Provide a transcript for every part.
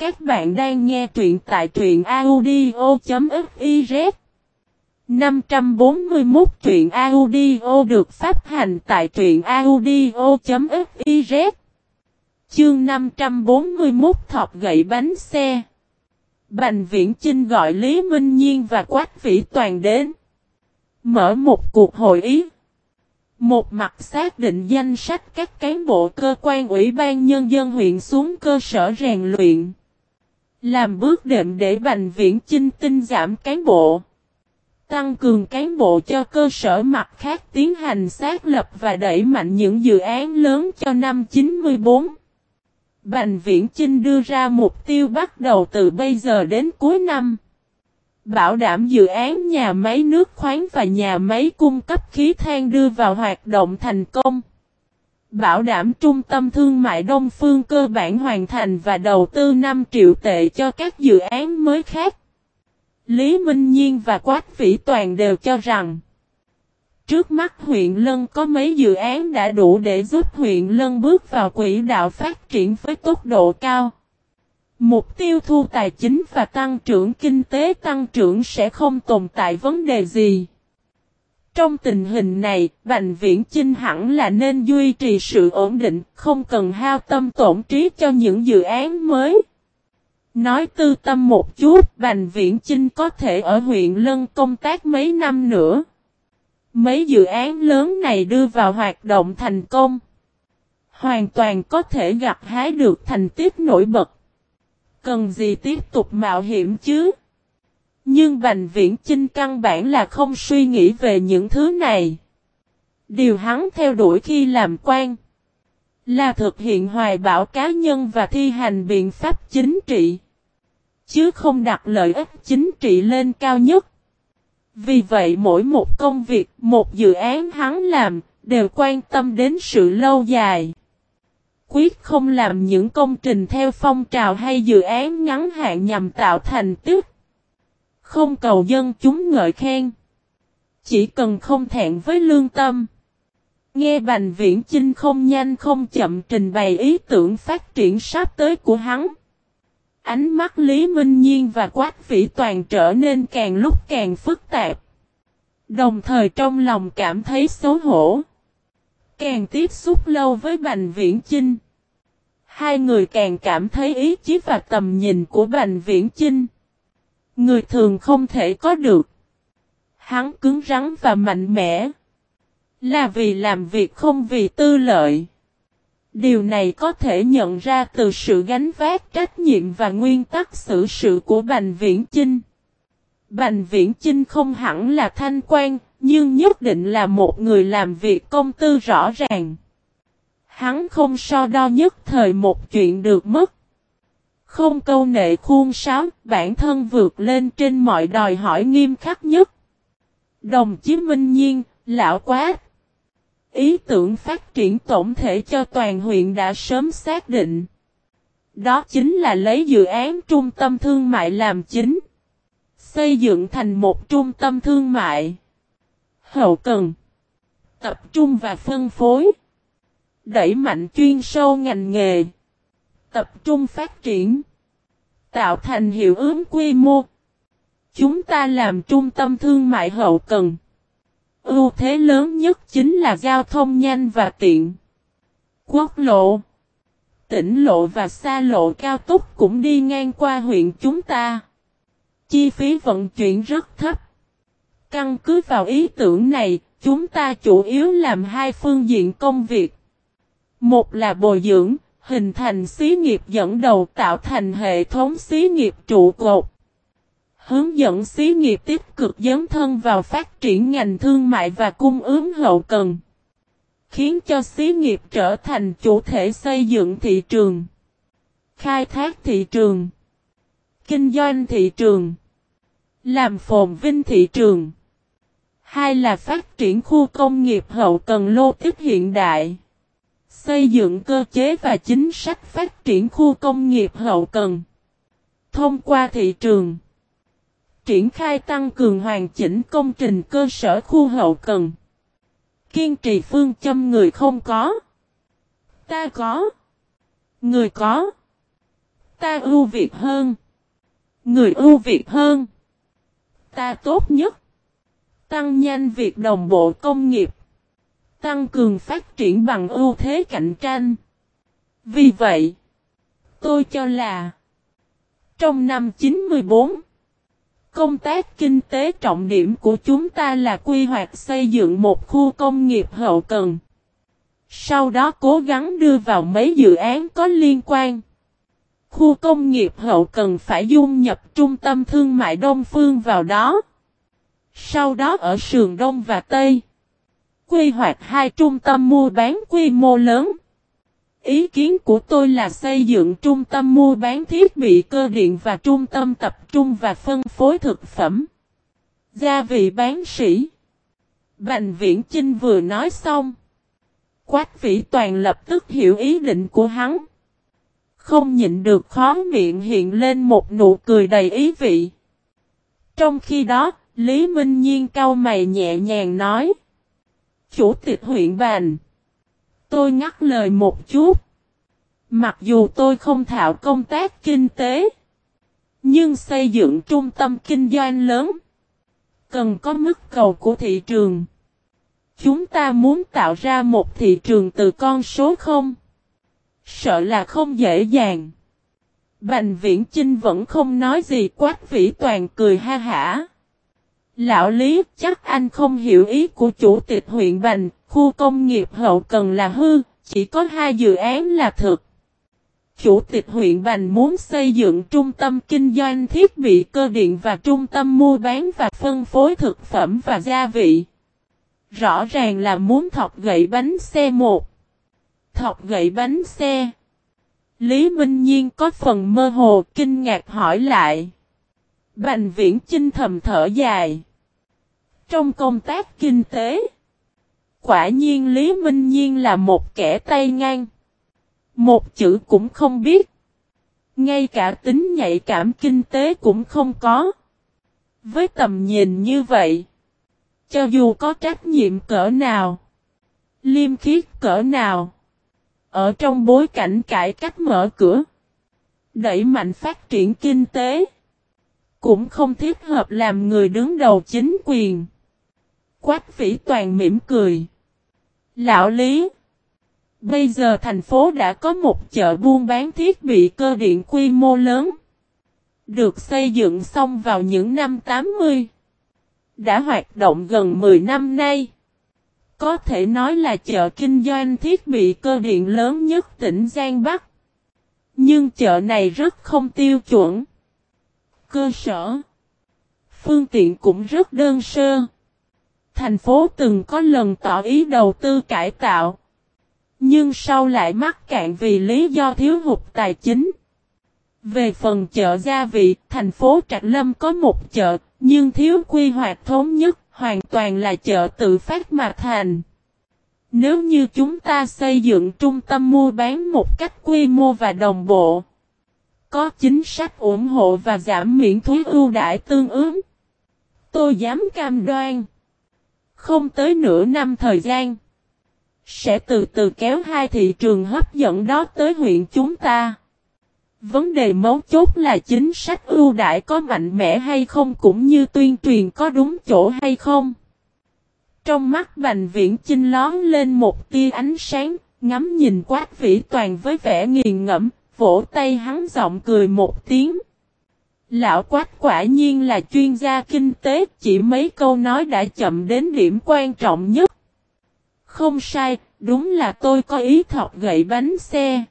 Các bạn đang nghe truyện tại truyện audio.fiz 541 truyện audio được phát hành tại truyện audio.fiz Chương 541 thọc gậy bánh xe. Bành Viễn trinh gọi Lý Minh Nhiên và Quách Vĩ Toàn đến. Mở một cuộc hội ý. Một mặt xác định danh sách các cán bộ cơ quan ủy ban nhân dân huyện xuống cơ sở rèn luyện. Làm bước đệm để Bành Viễn Chinh tinh giảm cán bộ. Tăng cường cán bộ cho cơ sở mặt khác tiến hành xác lập và đẩy mạnh những dự án lớn cho năm 94. Bành Viễn Chinh đưa ra mục tiêu bắt đầu từ bây giờ đến cuối năm. Bảo đảm dự án nhà máy nước khoáng và nhà máy cung cấp khí than đưa vào hoạt động thành công. Bảo đảm trung tâm thương mại Đông Phương cơ bản hoàn thành và đầu tư 5 triệu tệ cho các dự án mới khác. Lý Minh Nhiên và Quách Vĩ Toàn đều cho rằng, Trước mắt huyện Lân có mấy dự án đã đủ để giúp huyện Lân bước vào quỹ đạo phát triển với tốc độ cao. Mục tiêu thu tài chính và tăng trưởng kinh tế tăng trưởng sẽ không tồn tại vấn đề gì. Trong tình hình này, Bành Viễn Chinh hẳn là nên duy trì sự ổn định, không cần hao tâm tổn trí cho những dự án mới. Nói tư tâm một chút, Bành Viễn Chinh có thể ở huyện Lân công tác mấy năm nữa. Mấy dự án lớn này đưa vào hoạt động thành công. Hoàn toàn có thể gặt hái được thành tích nổi bật. Cần gì tiếp tục mạo hiểm chứ? Nhưng Bành Viễn Chinh căn bản là không suy nghĩ về những thứ này. Điều hắn theo đuổi khi làm quan là thực hiện hoài bão cá nhân và thi hành biện pháp chính trị. Chứ không đặt lợi ích chính trị lên cao nhất. Vì vậy mỗi một công việc, một dự án hắn làm, đều quan tâm đến sự lâu dài quyết không làm những công trình theo phong trào hay dự án ngắn hạn nhằm tạo thành tức. Không cầu dân chúng ngợi khen. Chỉ cần không thẹn với lương tâm. Nghe Bành Viễn Chinh không nhanh không chậm trình bày ý tưởng phát triển sắp tới của hắn. Ánh mắt Lý Minh Nhiên và Quách Vĩ Toàn trở nên càng lúc càng phức tạp. Đồng thời trong lòng cảm thấy xấu hổ. Càng tiếp xúc lâu với Bành Viễn Chinh. Hai người càng cảm thấy ý chí và tầm nhìn của Bành Viễn Chinh. Người thường không thể có được. Hắn cứng rắn và mạnh mẽ. Là vì làm việc không vì tư lợi. Điều này có thể nhận ra từ sự gánh vác trách nhiệm và nguyên tắc xử sự của Bành Viễn Chinh. Bành Viễn Chinh không hẳn là thanh quan, nhưng nhất định là một người làm việc công tư rõ ràng. Hắn không so đo nhất thời một chuyện được mất. Không câu nệ khuôn sáo, bản thân vượt lên trên mọi đòi hỏi nghiêm khắc nhất. Đồng chí Minh Nhiên, lão quá. Ý tưởng phát triển tổng thể cho toàn huyện đã sớm xác định. Đó chính là lấy dự án trung tâm thương mại làm chính. Xây dựng thành một trung tâm thương mại. Hậu cần. Tập trung và phân phối. Đẩy mạnh chuyên sâu ngành nghề. Tập trung phát triển. Tạo thành hiệu ứng quy mô. Chúng ta làm trung tâm thương mại hậu cần. Ưu thế lớn nhất chính là giao thông nhanh và tiện. Quốc lộ, tỉnh lộ và xa lộ cao tốc cũng đi ngang qua huyện chúng ta. Chi phí vận chuyển rất thấp. Căn cứ vào ý tưởng này, chúng ta chủ yếu làm hai phương diện công việc. Một là bồi dưỡng, hình thành xí nghiệp dẫn đầu tạo thành hệ thống xí nghiệp trụ cột. Hướng dẫn xí nghiệp tích cực dấn thân vào phát triển ngành thương mại và cung ứng hậu cần. Khiến cho xí nghiệp trở thành chủ thể xây dựng thị trường. Khai thác thị trường. Kinh doanh thị trường. Làm phồn vinh thị trường. Hai là phát triển khu công nghiệp hậu cần lô tích hiện đại. Xây dựng cơ chế và chính sách phát triển khu công nghiệp hậu cần. Thông qua thị trường. Triển khai tăng cường hoàn chỉnh công trình cơ sở khu hậu cần. Kiên trì phương châm người không có. Ta có. Người có. Ta ưu việt hơn. Người ưu việt hơn. Ta tốt nhất. Tăng nhanh việc đồng bộ công nghiệp. Tăng cường phát triển bằng ưu thế cạnh tranh. Vì vậy, tôi cho là trong năm 94, công tác kinh tế trọng điểm của chúng ta là quy hoạch xây dựng một khu công nghiệp hậu cần. Sau đó cố gắng đưa vào mấy dự án có liên quan. Khu công nghiệp hậu cần phải dung nhập trung tâm thương mại Đông Phương vào đó. Sau đó ở sườn Đông và Tây. Quy hoạch hai trung tâm mua bán quy mô lớn. Ý kiến của tôi là xây dựng trung tâm mua bán thiết bị cơ điện và trung tâm tập trung và phân phối thực phẩm. Gia vị bán sĩ. Bành Viễn Chinh vừa nói xong. Quách vĩ toàn lập tức hiểu ý định của hắn. Không nhịn được khó miệng hiện lên một nụ cười đầy ý vị. Trong khi đó, Lý Minh Nhiên cau mày nhẹ nhàng nói. Chủ tịch huyện bàn Tôi ngắt lời một chút. Mặc dù tôi không thạo công tác kinh tế. Nhưng xây dựng trung tâm kinh doanh lớn. Cần có mức cầu của thị trường. Chúng ta muốn tạo ra một thị trường từ con số không? Sợ là không dễ dàng. Bành viễn Chinh vẫn không nói gì quát vĩ toàn cười ha hả. Lão Lý chắc anh không hiểu ý của chủ tịch huyện Bành, khu công nghiệp hậu cần là hư, chỉ có hai dự án là thực. Chủ tịch huyện Bành muốn xây dựng trung tâm kinh doanh thiết bị cơ điện và trung tâm mua bán và phân phối thực phẩm và gia vị. Rõ ràng là muốn thọc gậy bánh xe một. Thọc gậy bánh xe. Lý Minh Nhiên có phần mơ hồ kinh ngạc hỏi lại. Bành viễn chinh thầm thở dài. Trong công tác kinh tế. Quả nhiên Lý Minh Nhiên là một kẻ tay ngang. Một chữ cũng không biết. Ngay cả tính nhạy cảm kinh tế cũng không có. Với tầm nhìn như vậy. Cho dù có trách nhiệm cỡ nào. Liêm khiết cỡ nào. Ở trong bối cảnh cải cách mở cửa. Đẩy mạnh phát triển kinh tế. Cũng không thích hợp làm người đứng đầu chính quyền. Quách vĩ toàn mỉm cười. Lão Lý. Bây giờ thành phố đã có một chợ buôn bán thiết bị cơ điện quy mô lớn. Được xây dựng xong vào những năm 80. Đã hoạt động gần 10 năm nay. Có thể nói là chợ kinh doanh thiết bị cơ điện lớn nhất tỉnh Giang Bắc. Nhưng chợ này rất không tiêu chuẩn. Cơ sở. Phương tiện cũng rất đơn sơ. Thành phố từng có lần tỏ ý đầu tư cải tạo. Nhưng sau lại mắc cạn vì lý do thiếu hụt tài chính. Về phần chợ gia vị, thành phố Trạch Lâm có một chợ, nhưng thiếu quy hoạch thống nhất, hoàn toàn là chợ tự phát mà thành. Nếu như chúng ta xây dựng trung tâm mua bán một cách quy mô và đồng bộ, có chính sách ủng hộ và giảm miễn thuế ưu đãi tương ứng, tôi dám cam đoan, không tới nửa năm thời gian, sẽ từ từ kéo hai thị trường hấp dẫn đó tới huyện chúng ta. Vấn đề mấu chốt là chính sách ưu đãi có mạnh mẽ hay không cũng như tuyên truyền có đúng chỗ hay không. Trong mắt Bành Viễn Chinh lón lên một tia ánh sáng, ngắm nhìn quát vĩ toàn với vẻ nghiền ngẫm, vỗ tay hắn giọng cười một tiếng. Lão quát quả nhiên là chuyên gia kinh tế, chỉ mấy câu nói đã chậm đến điểm quan trọng nhất. Không sai, đúng là tôi có ý thọc gậy bánh xe.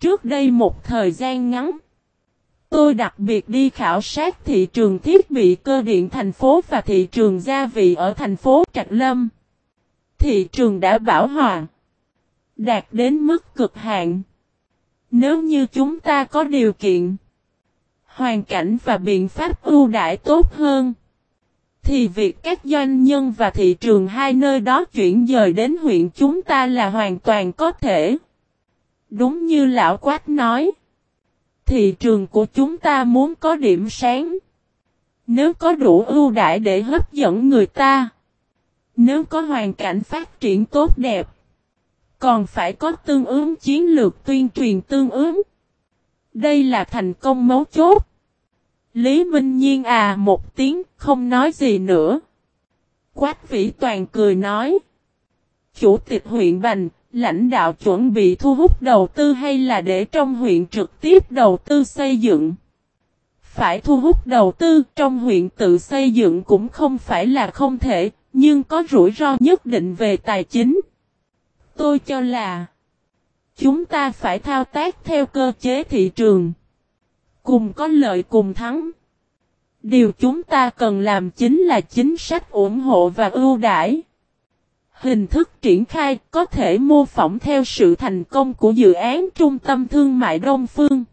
Trước đây một thời gian ngắn, tôi đặc biệt đi khảo sát thị trường thiết bị cơ điện thành phố và thị trường gia vị ở thành phố Trạch Lâm. Thị trường đã bảo hòa, đạt đến mức cực hạn. Nếu như chúng ta có điều kiện, hoàn cảnh và biện pháp ưu đãi tốt hơn, thì việc các doanh nhân và thị trường hai nơi đó chuyển dời đến huyện chúng ta là hoàn toàn có thể. Đúng như lão quát nói. Thị trường của chúng ta muốn có điểm sáng. Nếu có đủ ưu đãi để hấp dẫn người ta. Nếu có hoàn cảnh phát triển tốt đẹp. Còn phải có tương ứng chiến lược tuyên truyền tương ứng. Đây là thành công mấu chốt. Lý Minh Nhiên à một tiếng không nói gì nữa. Quách Vĩ Toàn cười nói. Chủ tịch huyện Bành, lãnh đạo chuẩn bị thu hút đầu tư hay là để trong huyện trực tiếp đầu tư xây dựng? Phải thu hút đầu tư trong huyện tự xây dựng cũng không phải là không thể, nhưng có rủi ro nhất định về tài chính. Tôi cho là chúng ta phải thao tác theo cơ chế thị trường. Cùng có lợi cùng thắng. Điều chúng ta cần làm chính là chính sách ủng hộ và ưu đãi. Hình thức triển khai có thể mô phỏng theo sự thành công của dự án Trung tâm Thương mại Đông Phương.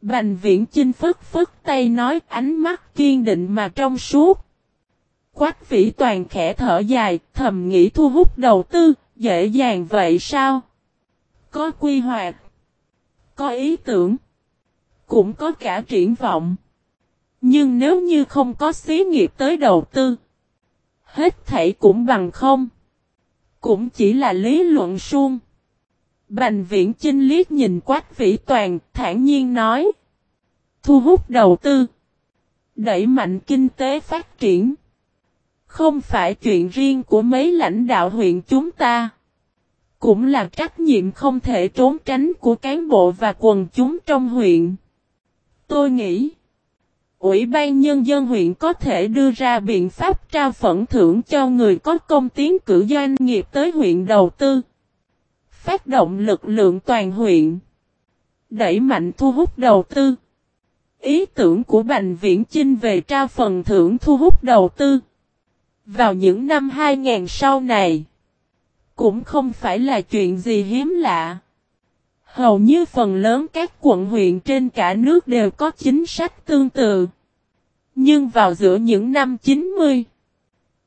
Bành viễn chinh phức phức tay nói ánh mắt kiên định mà trong suốt. Quách vĩ toàn khẽ thở dài, thầm nghĩ thu hút đầu tư, dễ dàng vậy sao? Có quy hoạch, có ý tưởng, cũng có cả triển vọng. Nhưng nếu như không có xí nghiệp tới đầu tư, hết thảy cũng bằng không. Cũng chỉ là lý luận suông. Bành viễn chinh liếc nhìn quách vĩ toàn, thản nhiên nói. Thu hút đầu tư. Đẩy mạnh kinh tế phát triển. Không phải chuyện riêng của mấy lãnh đạo huyện chúng ta. Cũng là trách nhiệm không thể trốn tránh của cán bộ và quần chúng trong huyện. Tôi nghĩ. Ủy ban Nhân dân huyện có thể đưa ra biện pháp trao phận thưởng cho người có công tiến cử doanh nghiệp tới huyện đầu tư. Phát động lực lượng toàn huyện. Đẩy mạnh thu hút đầu tư. Ý tưởng của Bành Viễn Chinh về trao phần thưởng thu hút đầu tư. Vào những năm 2000 sau này. Cũng không phải là chuyện gì hiếm lạ. Hầu như phần lớn các quận huyện trên cả nước đều có chính sách tương tự. Nhưng vào giữa những năm 90,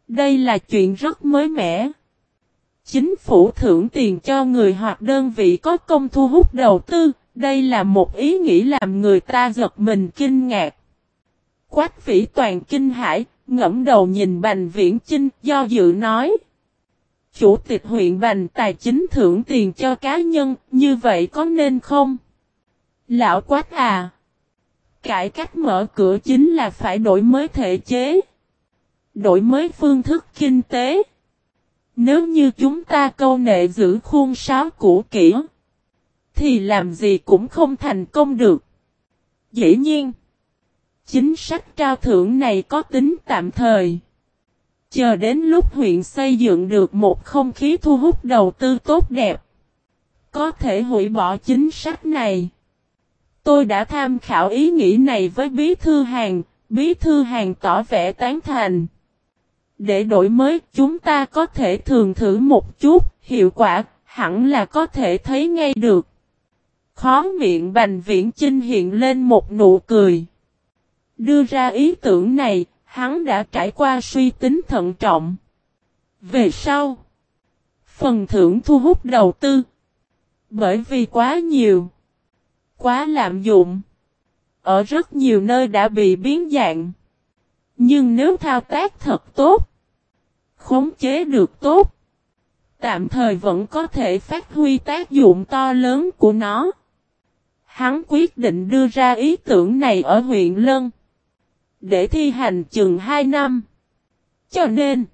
đây là chuyện rất mới mẻ. Chính phủ thưởng tiền cho người hoặc đơn vị có công thu hút đầu tư, đây là một ý nghĩ làm người ta giật mình kinh ngạc. Quách vĩ toàn kinh hải, ngẫm đầu nhìn Bành Viễn Chinh, do dự nói. Chủ tịch huyện Bành tài chính thưởng tiền cho cá nhân, như vậy có nên không? Lão Quát à! Cải cách mở cửa chính là phải đổi mới thể chế. Đổi mới phương thức kinh tế. Nếu như chúng ta câu nệ giữ khuôn sáo cũ kỹ, thì làm gì cũng không thành công được. Dĩ nhiên, chính sách trao thưởng này có tính tạm thời. Chờ đến lúc huyện xây dựng được một không khí thu hút đầu tư tốt đẹp, có thể hủy bỏ chính sách này. Tôi đã tham khảo ý nghĩ này với Bí Thư Hàng, Bí Thư Hàng tỏ vẻ tán thành. Để đổi mới chúng ta có thể thường thử một chút, hiệu quả hẳn là có thể thấy ngay được. Khó miệng Bành Viễn Chinh hiện lên một nụ cười. Đưa ra ý tưởng này, hắn đã trải qua suy tính thận trọng. Về sau, phần thưởng thu hút đầu tư. Bởi vì quá nhiều, quá lạm dụng. Ở rất nhiều nơi đã bị biến dạng. Nhưng nếu thao tác thật tốt, khống chế được tốt, tạm thời vẫn có thể phát huy tác dụng to lớn của nó. Hắn quyết định đưa ra ý tưởng này ở huyện Lân. Để thi hành chừng 2 năm. Cho nên,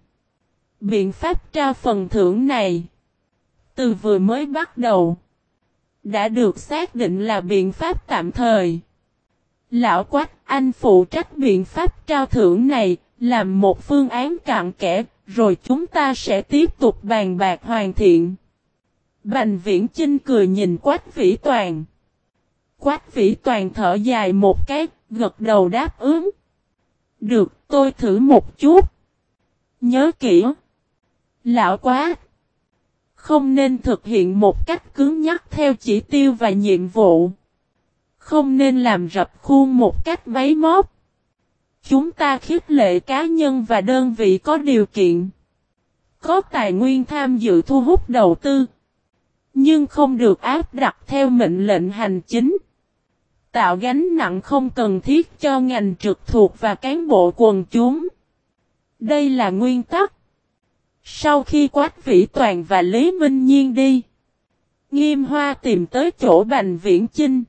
biện pháp trao phần thưởng này, từ vừa mới bắt đầu, đã được xác định là biện pháp tạm thời. Lão Quách Anh phụ trách biện pháp trao thưởng này, làm một phương án cạn kẽ, rồi chúng ta sẽ tiếp tục bàn bạc hoàn thiện. Bành viễn Chinh cười nhìn Quách Vĩ Toàn. Quách Vĩ Toàn thở dài một cái, gật đầu đáp ứng. Được, tôi thử một chút. Nhớ kỹ. Lão quá, Không nên thực hiện một cách cứng nhắc theo chỉ tiêu và nhiệm vụ. Không nên làm rập khuôn một cách máy móc. Chúng ta khích lệ cá nhân và đơn vị có điều kiện. Có tài nguyên tham dự thu hút đầu tư. Nhưng không được áp đặt theo mệnh lệnh hành chính. Tạo gánh nặng không cần thiết cho ngành trực thuộc và cán bộ quần chúng. Đây là nguyên tắc. Sau khi Quách Vĩ Toàn và Lý Minh Nhiên đi, Nghiêm Hoa tìm tới chỗ Bành Viễn Chinh.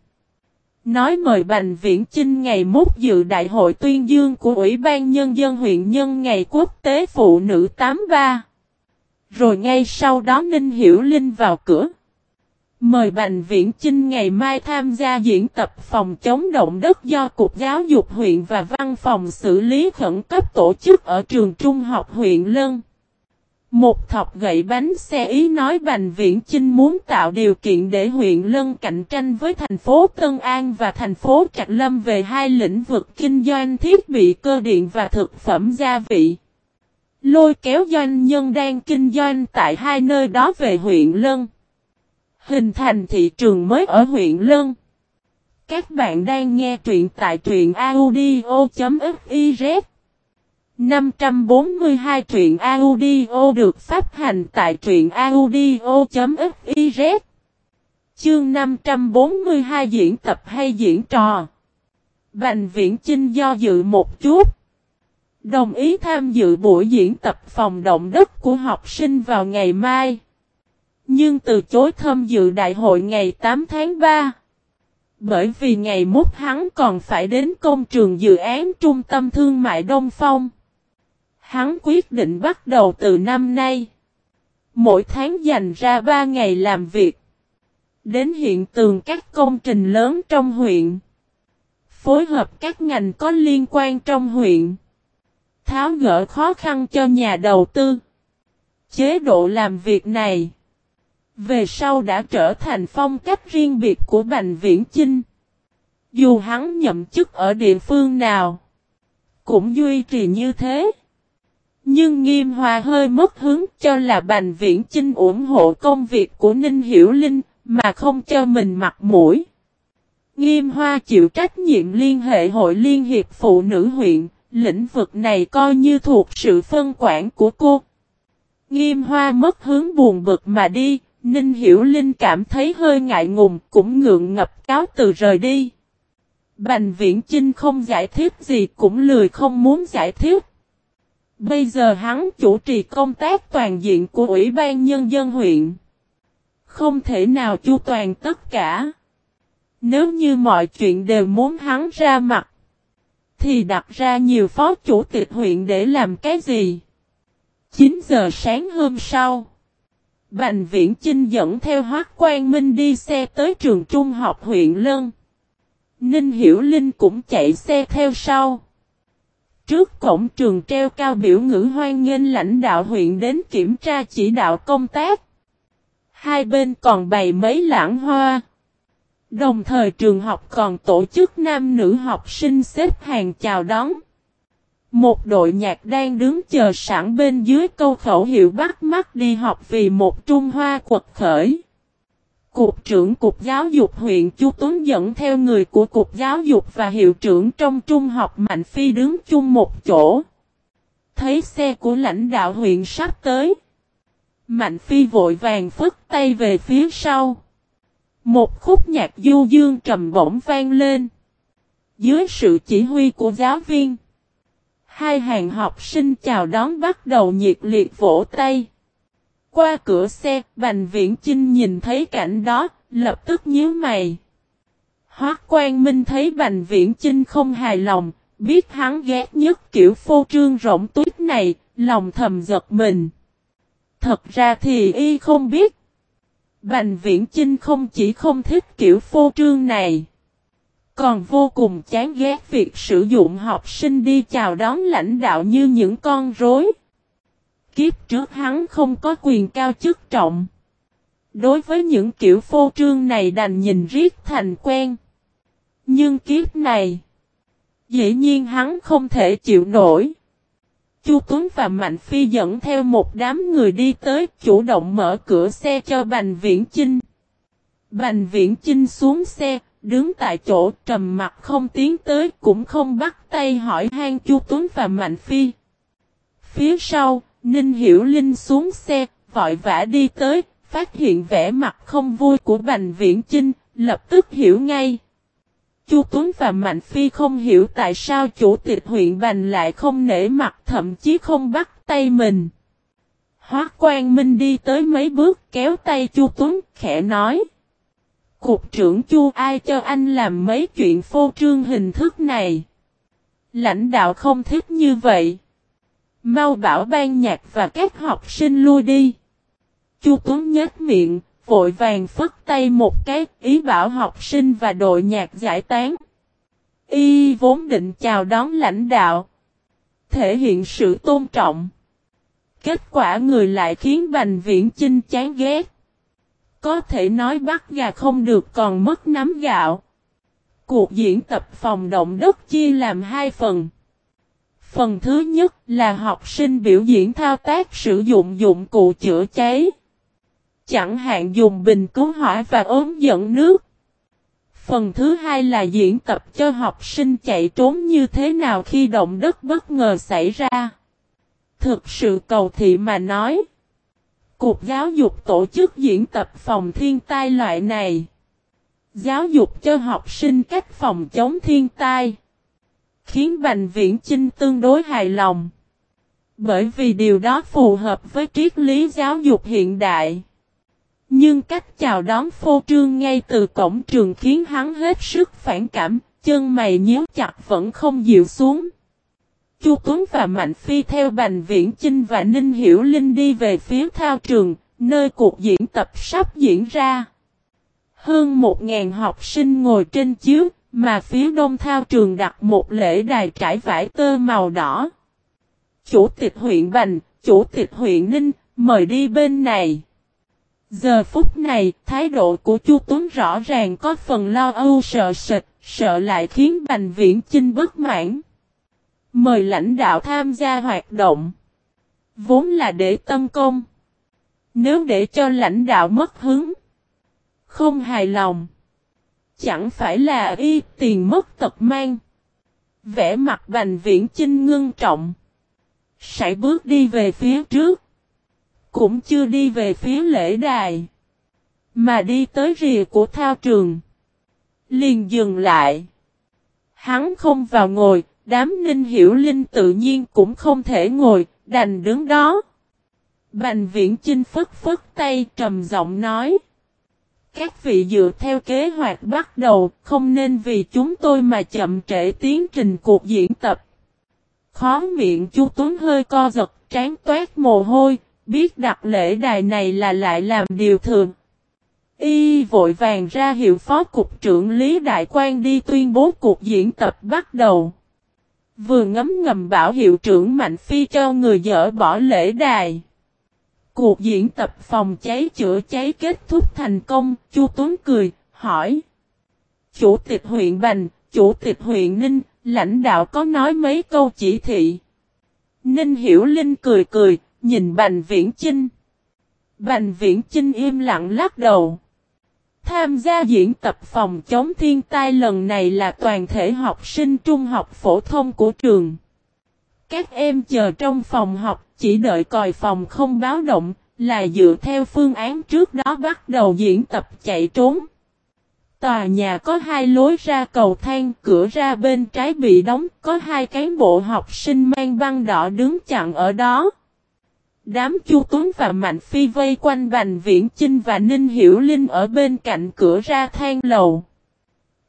Nói mời Bành Viễn Chinh ngày mốt dự đại hội tuyên dương của Ủy ban Nhân dân huyện Nhân ngày quốc tế phụ nữ 83. Rồi ngay sau đó Ninh Hiểu Linh vào cửa. Mời Bành Viễn Chinh ngày mai tham gia diễn tập phòng chống động đất do Cục Giáo dục huyện và Văn phòng xử lý khẩn cấp tổ chức ở trường trung học huyện Lân. Một thọc gậy bánh xe ý nói Bành Viễn Chinh muốn tạo điều kiện để huyện Lân cạnh tranh với thành phố Tân An và thành phố Trạch Lâm về hai lĩnh vực kinh doanh thiết bị cơ điện và thực phẩm gia vị. Lôi kéo doanh nhân đang kinh doanh tại hai nơi đó về huyện Lân. Hình thành thị trường mới ở huyện Lân. Các bạn đang nghe truyện tại truyện audio.fiz 542 truyện audio được phát hành tại truyện audio.fiz Chương 542 diễn tập hay diễn trò. Bành viễn Chinh do dự một chút. Đồng ý tham dự buổi diễn tập phòng động đất của học sinh vào ngày mai. Nhưng từ chối tham dự đại hội ngày 8 tháng 3 Bởi vì ngày mốt hắn còn phải đến công trường dự án trung tâm thương mại Đông Phong Hắn quyết định bắt đầu từ năm nay. Mỗi tháng dành ra 3 ngày làm việc. Đến hiện tường các công trình lớn trong huyện. Phối hợp các ngành có liên quan trong huyện. Tháo gỡ khó khăn cho nhà đầu tư. Chế độ làm việc này. Về sau đã trở thành phong cách riêng biệt của Bành Viễn Chinh. Dù hắn nhậm chức ở địa phương nào. Cũng duy trì như thế. Nhưng Nghiêm Hoa hơi mất hứng cho là Bành Viễn Chinh ủng hộ công việc của Ninh Hiểu Linh, mà không cho mình mặt mũi. Nghiêm Hoa chịu trách nhiệm liên hệ hội liên hiệp phụ nữ huyện, lĩnh vực này coi như thuộc sự phân quản của cô. Nghiêm Hoa mất hướng buồn bực mà đi, Ninh Hiểu Linh cảm thấy hơi ngại ngùng, cũng ngượng ngập cáo từ rời đi. Bành Viễn Chinh không giải thích gì cũng lười không muốn giải thích. Bây giờ hắn chủ trì công tác toàn diện của Ủy ban Nhân dân huyện. Không thể nào chu toàn tất cả. Nếu như mọi chuyện đều muốn hắn ra mặt. Thì đặt ra nhiều phó chủ tịch huyện để làm cái gì? 9 giờ sáng hôm sau. Bành Viễn Chinh dẫn theo Hoác Quang Minh đi xe tới trường trung học huyện Lân. Ninh Hiểu Linh cũng chạy xe theo sau. Trước cổng trường treo cao biểu ngữ hoan nghênh lãnh đạo huyện đến kiểm tra chỉ đạo công tác. Hai bên còn bày mấy lãng hoa. Đồng thời trường học còn tổ chức nam nữ học sinh xếp hàng chào đón. Một đội nhạc đang đứng chờ sẵn bên dưới câu khẩu hiệu bắt mắt đi học vì một Trung Hoa quật khởi. Cục trưởng Cục Giáo dục huyện Chu Tuấn dẫn theo người của Cục Giáo dục và hiệu trưởng trong trung học Mạnh Phi đứng chung một chỗ. Thấy xe của lãnh đạo huyện sắp tới. Mạnh Phi vội vàng phức tay về phía sau. Một khúc nhạc du dương trầm bổng vang lên. Dưới sự chỉ huy của giáo viên. Hai hàng học sinh chào đón bắt đầu nhiệt liệt vỗ tay. Qua cửa xe, Bành Viễn Chinh nhìn thấy cảnh đó, lập tức nhíu mày. Hoác Quan Minh thấy Bành Viễn Chinh không hài lòng, biết hắn ghét nhất kiểu phô trương rộng tuyết này, lòng thầm giật mình. Thật ra thì y không biết. Bành Viễn Chinh không chỉ không thích kiểu phô trương này, còn vô cùng chán ghét việc sử dụng học sinh đi chào đón lãnh đạo như những con rối kiếp trước hắn không có quyền cao chức trọng. Đối với những kiểu phô trương này đành nhìn riết thành quen. Nhưng kiếp này, dĩ nhiên hắn không thể chịu nổi. Chu Tuấn và Mạnh Phi dẫn theo một đám người đi tới chủ động mở cửa xe cho Bành Viễn Chinh. Bành Viễn Chinh xuống xe, đứng tại chỗ trầm mặt không tiến tới cũng không bắt tay hỏi han Chu Tuấn và Mạnh Phi. Phía sau, Ninh Hiểu Linh xuống xe, vội vã đi tới, phát hiện vẻ mặt không vui của Bành Viễn Chinh, lập tức hiểu ngay. Chu Tuấn và Mạnh Phi không hiểu tại sao chủ tịch huyện Bành lại không nể mặt thậm chí không bắt tay mình. Hóa Quang Minh đi tới mấy bước kéo tay Chu Tuấn khẽ nói. Cục trưởng Chu ai cho anh làm mấy chuyện phô trương hình thức này? Lãnh đạo không thích như vậy. Mau bảo ban nhạc và các học sinh lui đi. Chu Tuấn nhếch miệng, vội vàng phất tay một cái, ý bảo học sinh và đội nhạc giải tán. Y vốn định chào đón lãnh đạo. Thể hiện sự tôn trọng. Kết quả người lại khiến Bành Viễn Chinh chán ghét. Có thể nói bắt gà không được còn mất nắm gạo. Cuộc diễn tập phòng động đất chia làm hai phần. Phần thứ nhất là học sinh biểu diễn thao tác sử dụng dụng cụ chữa cháy. Chẳng hạn dùng bình cứu hỏa và ốm dẫn nước. Phần thứ hai là diễn tập cho học sinh chạy trốn như thế nào khi động đất bất ngờ xảy ra. Thực sự cầu thị mà nói. Cục giáo dục tổ chức diễn tập phòng thiên tai loại này. Giáo dục cho học sinh cách phòng chống thiên tai. Khiến Bành Viễn Chinh tương đối hài lòng. Bởi vì điều đó phù hợp với triết lý giáo dục hiện đại. Nhưng cách chào đón phô trương ngay từ cổng trường khiến hắn hết sức phản cảm, chân mày nhíu chặt vẫn không dịu xuống. Chu Tuấn và Mạnh Phi theo Bành Viễn Chinh và Ninh Hiểu Linh đi về phía thao trường, nơi cuộc diễn tập sắp diễn ra. Hơn một ngàn học sinh ngồi trên chiếu, mà phía đông thao trường đặt một lễ đài trải vải tơ màu đỏ. Chủ tịch huyện Bành, chủ tịch huyện Ninh, mời đi bên này. Giờ phút này, thái độ của Chu Tuấn rõ ràng có phần lo âu sợ sệt, sợ lại khiến Bành Viễn Chinh bất mãn. Mời lãnh đạo tham gia hoạt động. Vốn là để tâm công. Nếu để cho lãnh đạo mất hứng. Không hài lòng. Chẳng phải là y tiền mất tật mang. Vẽ mặt bành viễn chinh ngưng trọng. Sải bước đi về phía trước. Cũng chưa đi về phía lễ đài. Mà đi tới rìa của thao trường. Liền dừng lại. Hắn không vào ngồi, đám ninh hiểu linh tự nhiên cũng không thể ngồi, đành đứng đó. Bành viễn chinh phất phất tay trầm giọng nói. Các vị dựa theo kế hoạch bắt đầu, không nên vì chúng tôi mà chậm trễ tiến trình cuộc diễn tập. Khó miệng chu Tuấn hơi co giật, trán toát mồ hôi, biết đặt lễ đài này là lại làm điều thường. Y vội vàng ra hiệu phó cục trưởng Lý Đại Quang đi tuyên bố cuộc diễn tập bắt đầu. Vừa ngấm ngầm bảo hiệu trưởng Mạnh Phi cho người dỡ bỏ lễ đài. Cuộc diễn tập phòng cháy chữa cháy kết thúc thành công, Chu Tuấn cười, hỏi. Chủ tịch huyện Bành, Chủ tịch huyện Ninh, lãnh đạo có nói mấy câu chỉ thị. Ninh Hiểu Linh cười cười, nhìn Bành Viễn Chinh. Bành Viễn Chinh im lặng lắc đầu. Tham gia diễn tập phòng chống thiên tai lần này là toàn thể học sinh trung học phổ thông của trường. Các em chờ trong phòng học chỉ đợi còi phòng không báo động là dựa theo phương án trước đó bắt đầu diễn tập chạy trốn. Tòa nhà có hai lối ra cầu thang, cửa ra bên trái bị đóng, có hai cán bộ học sinh mang băng đỏ đứng chặn ở đó. Đám Chu Tuấn và Mạnh Phi vây quanh Bành Viễn Chinh và Ninh Hiểu Linh ở bên cạnh cửa ra thang lầu.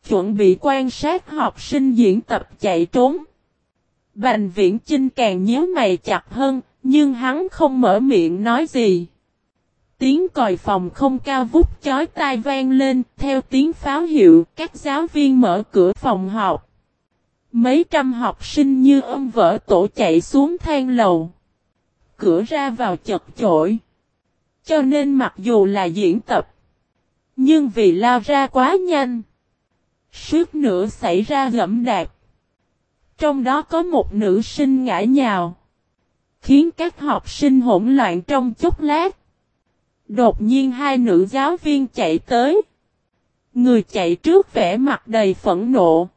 Chuẩn bị quan sát học sinh diễn tập chạy trốn. Bành Viễn Chinh càng nhớ mày chặt hơn, nhưng hắn không mở miệng nói gì. Tiếng còi phòng không cao vút chói tai vang lên, theo tiếng pháo hiệu, các giáo viên mở cửa phòng học. Mấy trăm học sinh như ông vỡ tổ chạy xuống thang lầu cửa ra vào chật chội. Cho nên mặc dù là diễn tập, nhưng vì lao ra quá nhanh, suốt nữa xảy ra gẫm đạp. Trong đó có một nữ sinh ngã nhào, khiến các học sinh hỗn loạn trong chốc lát. Đột nhiên hai nữ giáo viên chạy tới. Người chạy trước vẻ mặt đầy phẫn nộ.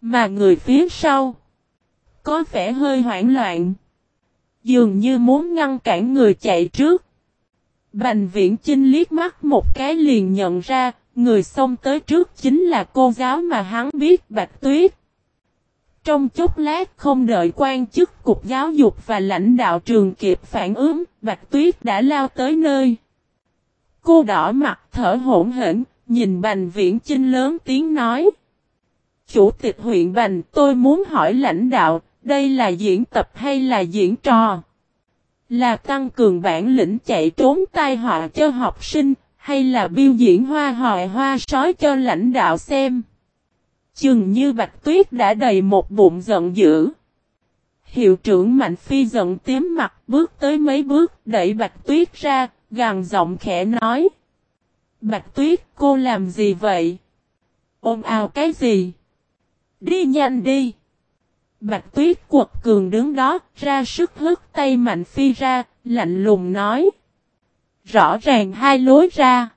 Mà người phía sau. Có vẻ hơi hoảng loạn. Dường như muốn ngăn cản người chạy trước. Bành viễn Trinh liếc mắt một cái liền nhận ra, người xông tới trước chính là cô giáo mà hắn biết Bạch Tuyết. Trong chốc lát không đợi quan chức cục giáo dục và lãnh đạo trường kịp phản ứng, Bạch Tuyết đã lao tới nơi. Cô đỏ mặt thở hổn hển, nhìn Bành Viễn Chinh lớn tiếng nói. Chủ tịch huyện Bành tôi muốn hỏi lãnh đạo, đây là diễn tập hay là diễn trò? Là tăng cường bản lĩnh chạy trốn tai họa cho học sinh, hay là biểu diễn hoa hòi hoa sói cho lãnh đạo xem? Chừng như Bạch Tuyết đã đầy một bụng giận dữ. Hiệu trưởng Mạnh Phi giận tím mặt bước tới mấy bước đẩy Bạch Tuyết ra, gằn giọng khẽ nói. Bạch Tuyết cô làm gì vậy? Ôm ào cái gì? Đi nhanh đi! Bạch Tuyết quật cường đứng đó, ra sức hức tay Mạnh Phi ra, lạnh lùng nói. Rõ ràng hai lối ra.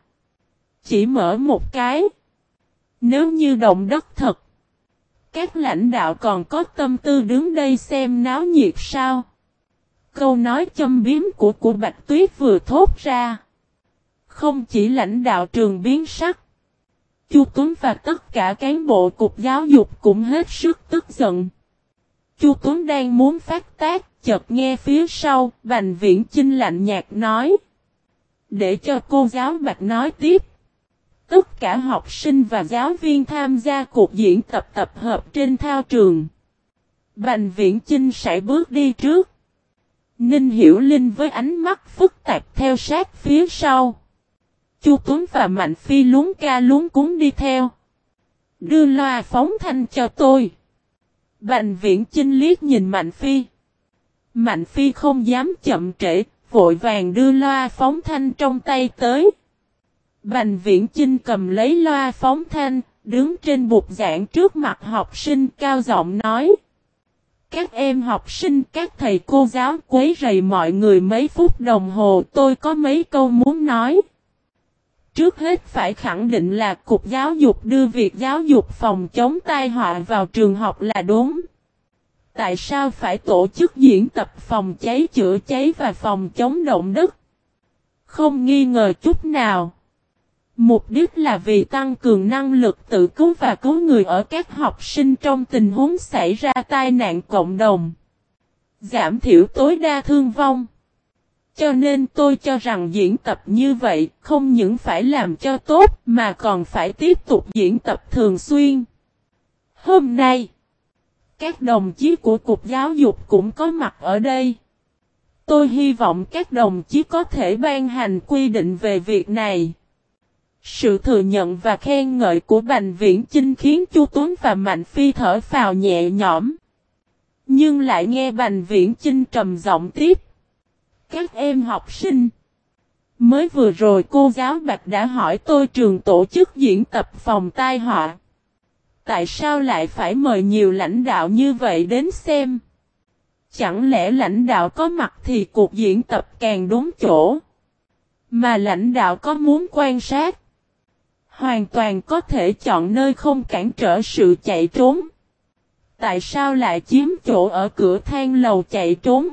Chỉ mở một cái. Nếu như động đất thật. Các lãnh đạo còn có tâm tư đứng đây xem náo nhiệt sao. Câu nói châm biếm của của Bạch Tuyết vừa thốt ra. Không chỉ lãnh đạo trường biến sắc. Chu Tuấn và tất cả cán bộ cục giáo dục cũng hết sức tức giận. Chu Tuấn đang muốn phát tác, chợt nghe phía sau, Bành Viễn Chinh lạnh nhạt nói. Để cho cô giáo Bạch nói tiếp. Tất cả học sinh và giáo viên tham gia cuộc diễn tập tập hợp trên thao trường. Bành Viễn Chinh sẽ bước đi trước. Ninh Hiểu Linh với ánh mắt phức tạp theo sát phía sau. Chu Tuấn và Mạnh Phi lún ca lún cúng đi theo. Đưa loa phóng thanh cho tôi. Bành viễn chinh liếc nhìn Mạnh Phi. Mạnh Phi không dám chậm trễ, vội vàng đưa loa phóng thanh trong tay tới. Bành viễn chinh cầm lấy loa phóng thanh, đứng trên bục giảng trước mặt học sinh cao giọng nói. Các em học sinh, các thầy cô giáo quấy rầy mọi người mấy phút đồng hồ tôi có mấy câu muốn nói. Trước hết phải khẳng định là Cục Giáo dục đưa việc giáo dục phòng chống tai họa vào trường học là đúng. Tại sao phải tổ chức diễn tập phòng cháy chữa cháy và phòng chống động đất? Không nghi ngờ chút nào. Mục đích là vì tăng cường năng lực tự cứu và cứu người ở các học sinh trong tình huống xảy ra tai nạn cộng đồng. Giảm thiểu tối đa thương vong. Cho nên tôi cho rằng diễn tập như vậy không những phải làm cho tốt mà còn phải tiếp tục diễn tập thường xuyên. Hôm nay, các đồng chí của Cục Giáo dục cũng có mặt ở đây. Tôi hy vọng các đồng chí có thể ban hành quy định về việc này. Sự thừa nhận và khen ngợi của Bành Viễn Chinh khiến Chu Tuấn và Mạnh Phi thở phào nhẹ nhõm. Nhưng lại nghe Bành Viễn Chinh trầm giọng tiếp. Các em học sinh. Mới vừa rồi cô giáo Bạch đã hỏi tôi trường tổ chức diễn tập phòng tai họa. Tại sao lại phải mời nhiều lãnh đạo như vậy đến xem? Chẳng lẽ lãnh đạo có mặt thì cuộc diễn tập càng đúng chỗ? Mà lãnh đạo có muốn quan sát? Hoàn toàn có thể chọn nơi không cản trở sự chạy trốn. Tại sao lại chiếm chỗ ở cửa thang lầu chạy trốn?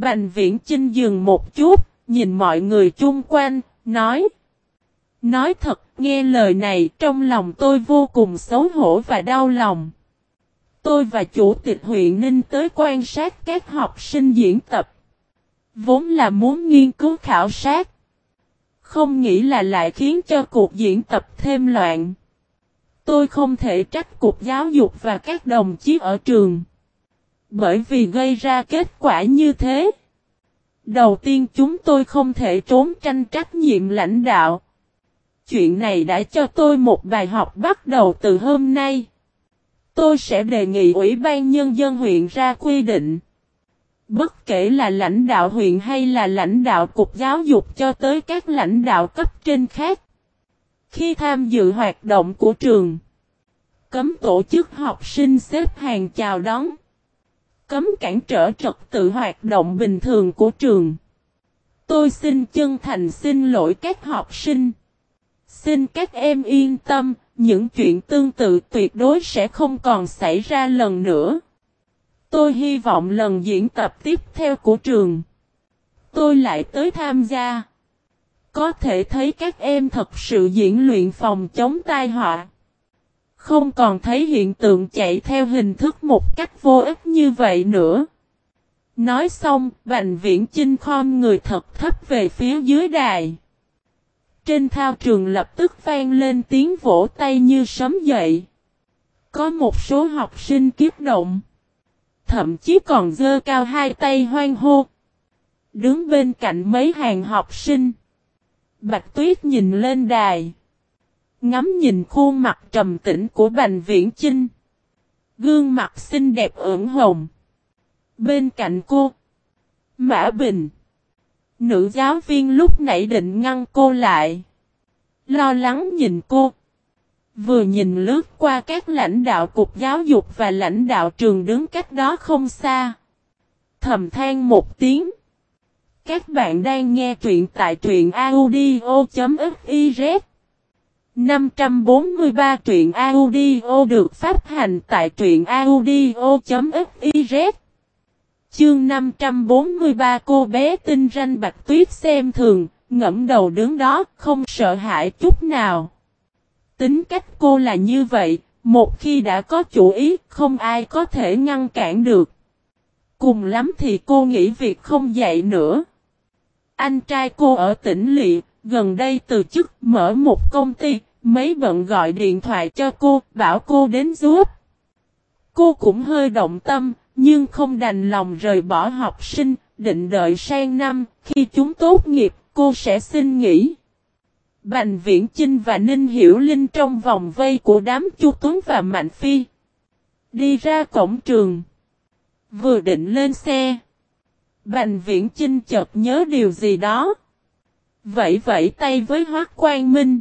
Bành viễn Trinh dừng một chút, nhìn mọi người chung quanh, nói. Nói thật, nghe lời này trong lòng tôi vô cùng xấu hổ và đau lòng. Tôi và chủ tịch huyện Ninh tới quan sát các học sinh diễn tập. Vốn là muốn nghiên cứu khảo sát. Không nghĩ là lại khiến cho cuộc diễn tập thêm loạn. Tôi không thể trách cục giáo dục và các đồng chí ở trường. Bởi vì gây ra kết quả như thế. Đầu tiên chúng tôi không thể trốn tranh trách nhiệm lãnh đạo. Chuyện này đã cho tôi một bài học bắt đầu từ hôm nay. Tôi sẽ đề nghị Ủy ban Nhân dân huyện ra quy định. Bất kể là lãnh đạo huyện hay là lãnh đạo cục giáo dục cho tới các lãnh đạo cấp trên khác. Khi tham dự hoạt động của trường, cấm tổ chức học sinh xếp hàng chào đón cấm cản trở trật tự hoạt động bình thường của trường. Tôi xin chân thành xin lỗi các học sinh. Xin các em yên tâm, những chuyện tương tự tuyệt đối sẽ không còn xảy ra lần nữa. Tôi hy vọng lần diễn tập tiếp theo của trường. Tôi lại tới tham gia. Có thể thấy các em thật sự diễn luyện phòng chống tai họa. Không còn thấy hiện tượng chạy theo hình thức một cách vô ích như vậy nữa. Nói xong, Bành Viễn Chinh khom người thật thấp về phía dưới đài. Trên thao trường lập tức vang lên tiếng vỗ tay như sấm dậy. Có một số học sinh kiếp động. Thậm chí còn dơ cao hai tay hoang hô. Đứng bên cạnh mấy hàng học sinh. Bạch Tuyết nhìn lên đài. Ngắm nhìn khuôn mặt trầm tĩnh của Bành Viễn Chinh. Gương mặt xinh đẹp ửng hồng. Bên cạnh cô. Mã Bình. Nữ giáo viên lúc nãy định ngăn cô lại. Lo lắng nhìn cô. Vừa nhìn lướt qua các lãnh đạo cục giáo dục và lãnh đạo trường đứng cách đó không xa. Thầm than một tiếng. Các bạn đang nghe truyện tại truyện audio.fif 543 truyện audio được phát hành tại truyện audio.fiz Chương 543 cô bé tinh ranh bạch tuyết xem thường, ngẫm đầu đứng đó, không sợ hãi chút nào. Tính cách cô là như vậy, một khi đã có chủ ý, không ai có thể ngăn cản được. Cùng lắm thì cô nghĩ việc không dạy nữa. Anh trai cô ở tỉnh Lị, gần đây từ chức mở một công ty, mấy bận gọi điện thoại cho cô, bảo cô đến giúp. Cô cũng hơi động tâm, nhưng không đành lòng rời bỏ học sinh, định đợi sang năm, khi chúng tốt nghiệp, cô sẽ xin nghỉ. Bành Viễn Chinh và Ninh Hiểu Linh trong vòng vây của đám Chu Tuấn và Mạnh Phi. Đi ra cổng trường. Vừa định lên xe. Bành Viễn Chinh chợt nhớ điều gì đó. Vẫy vẫy tay với Hoác Quang Minh.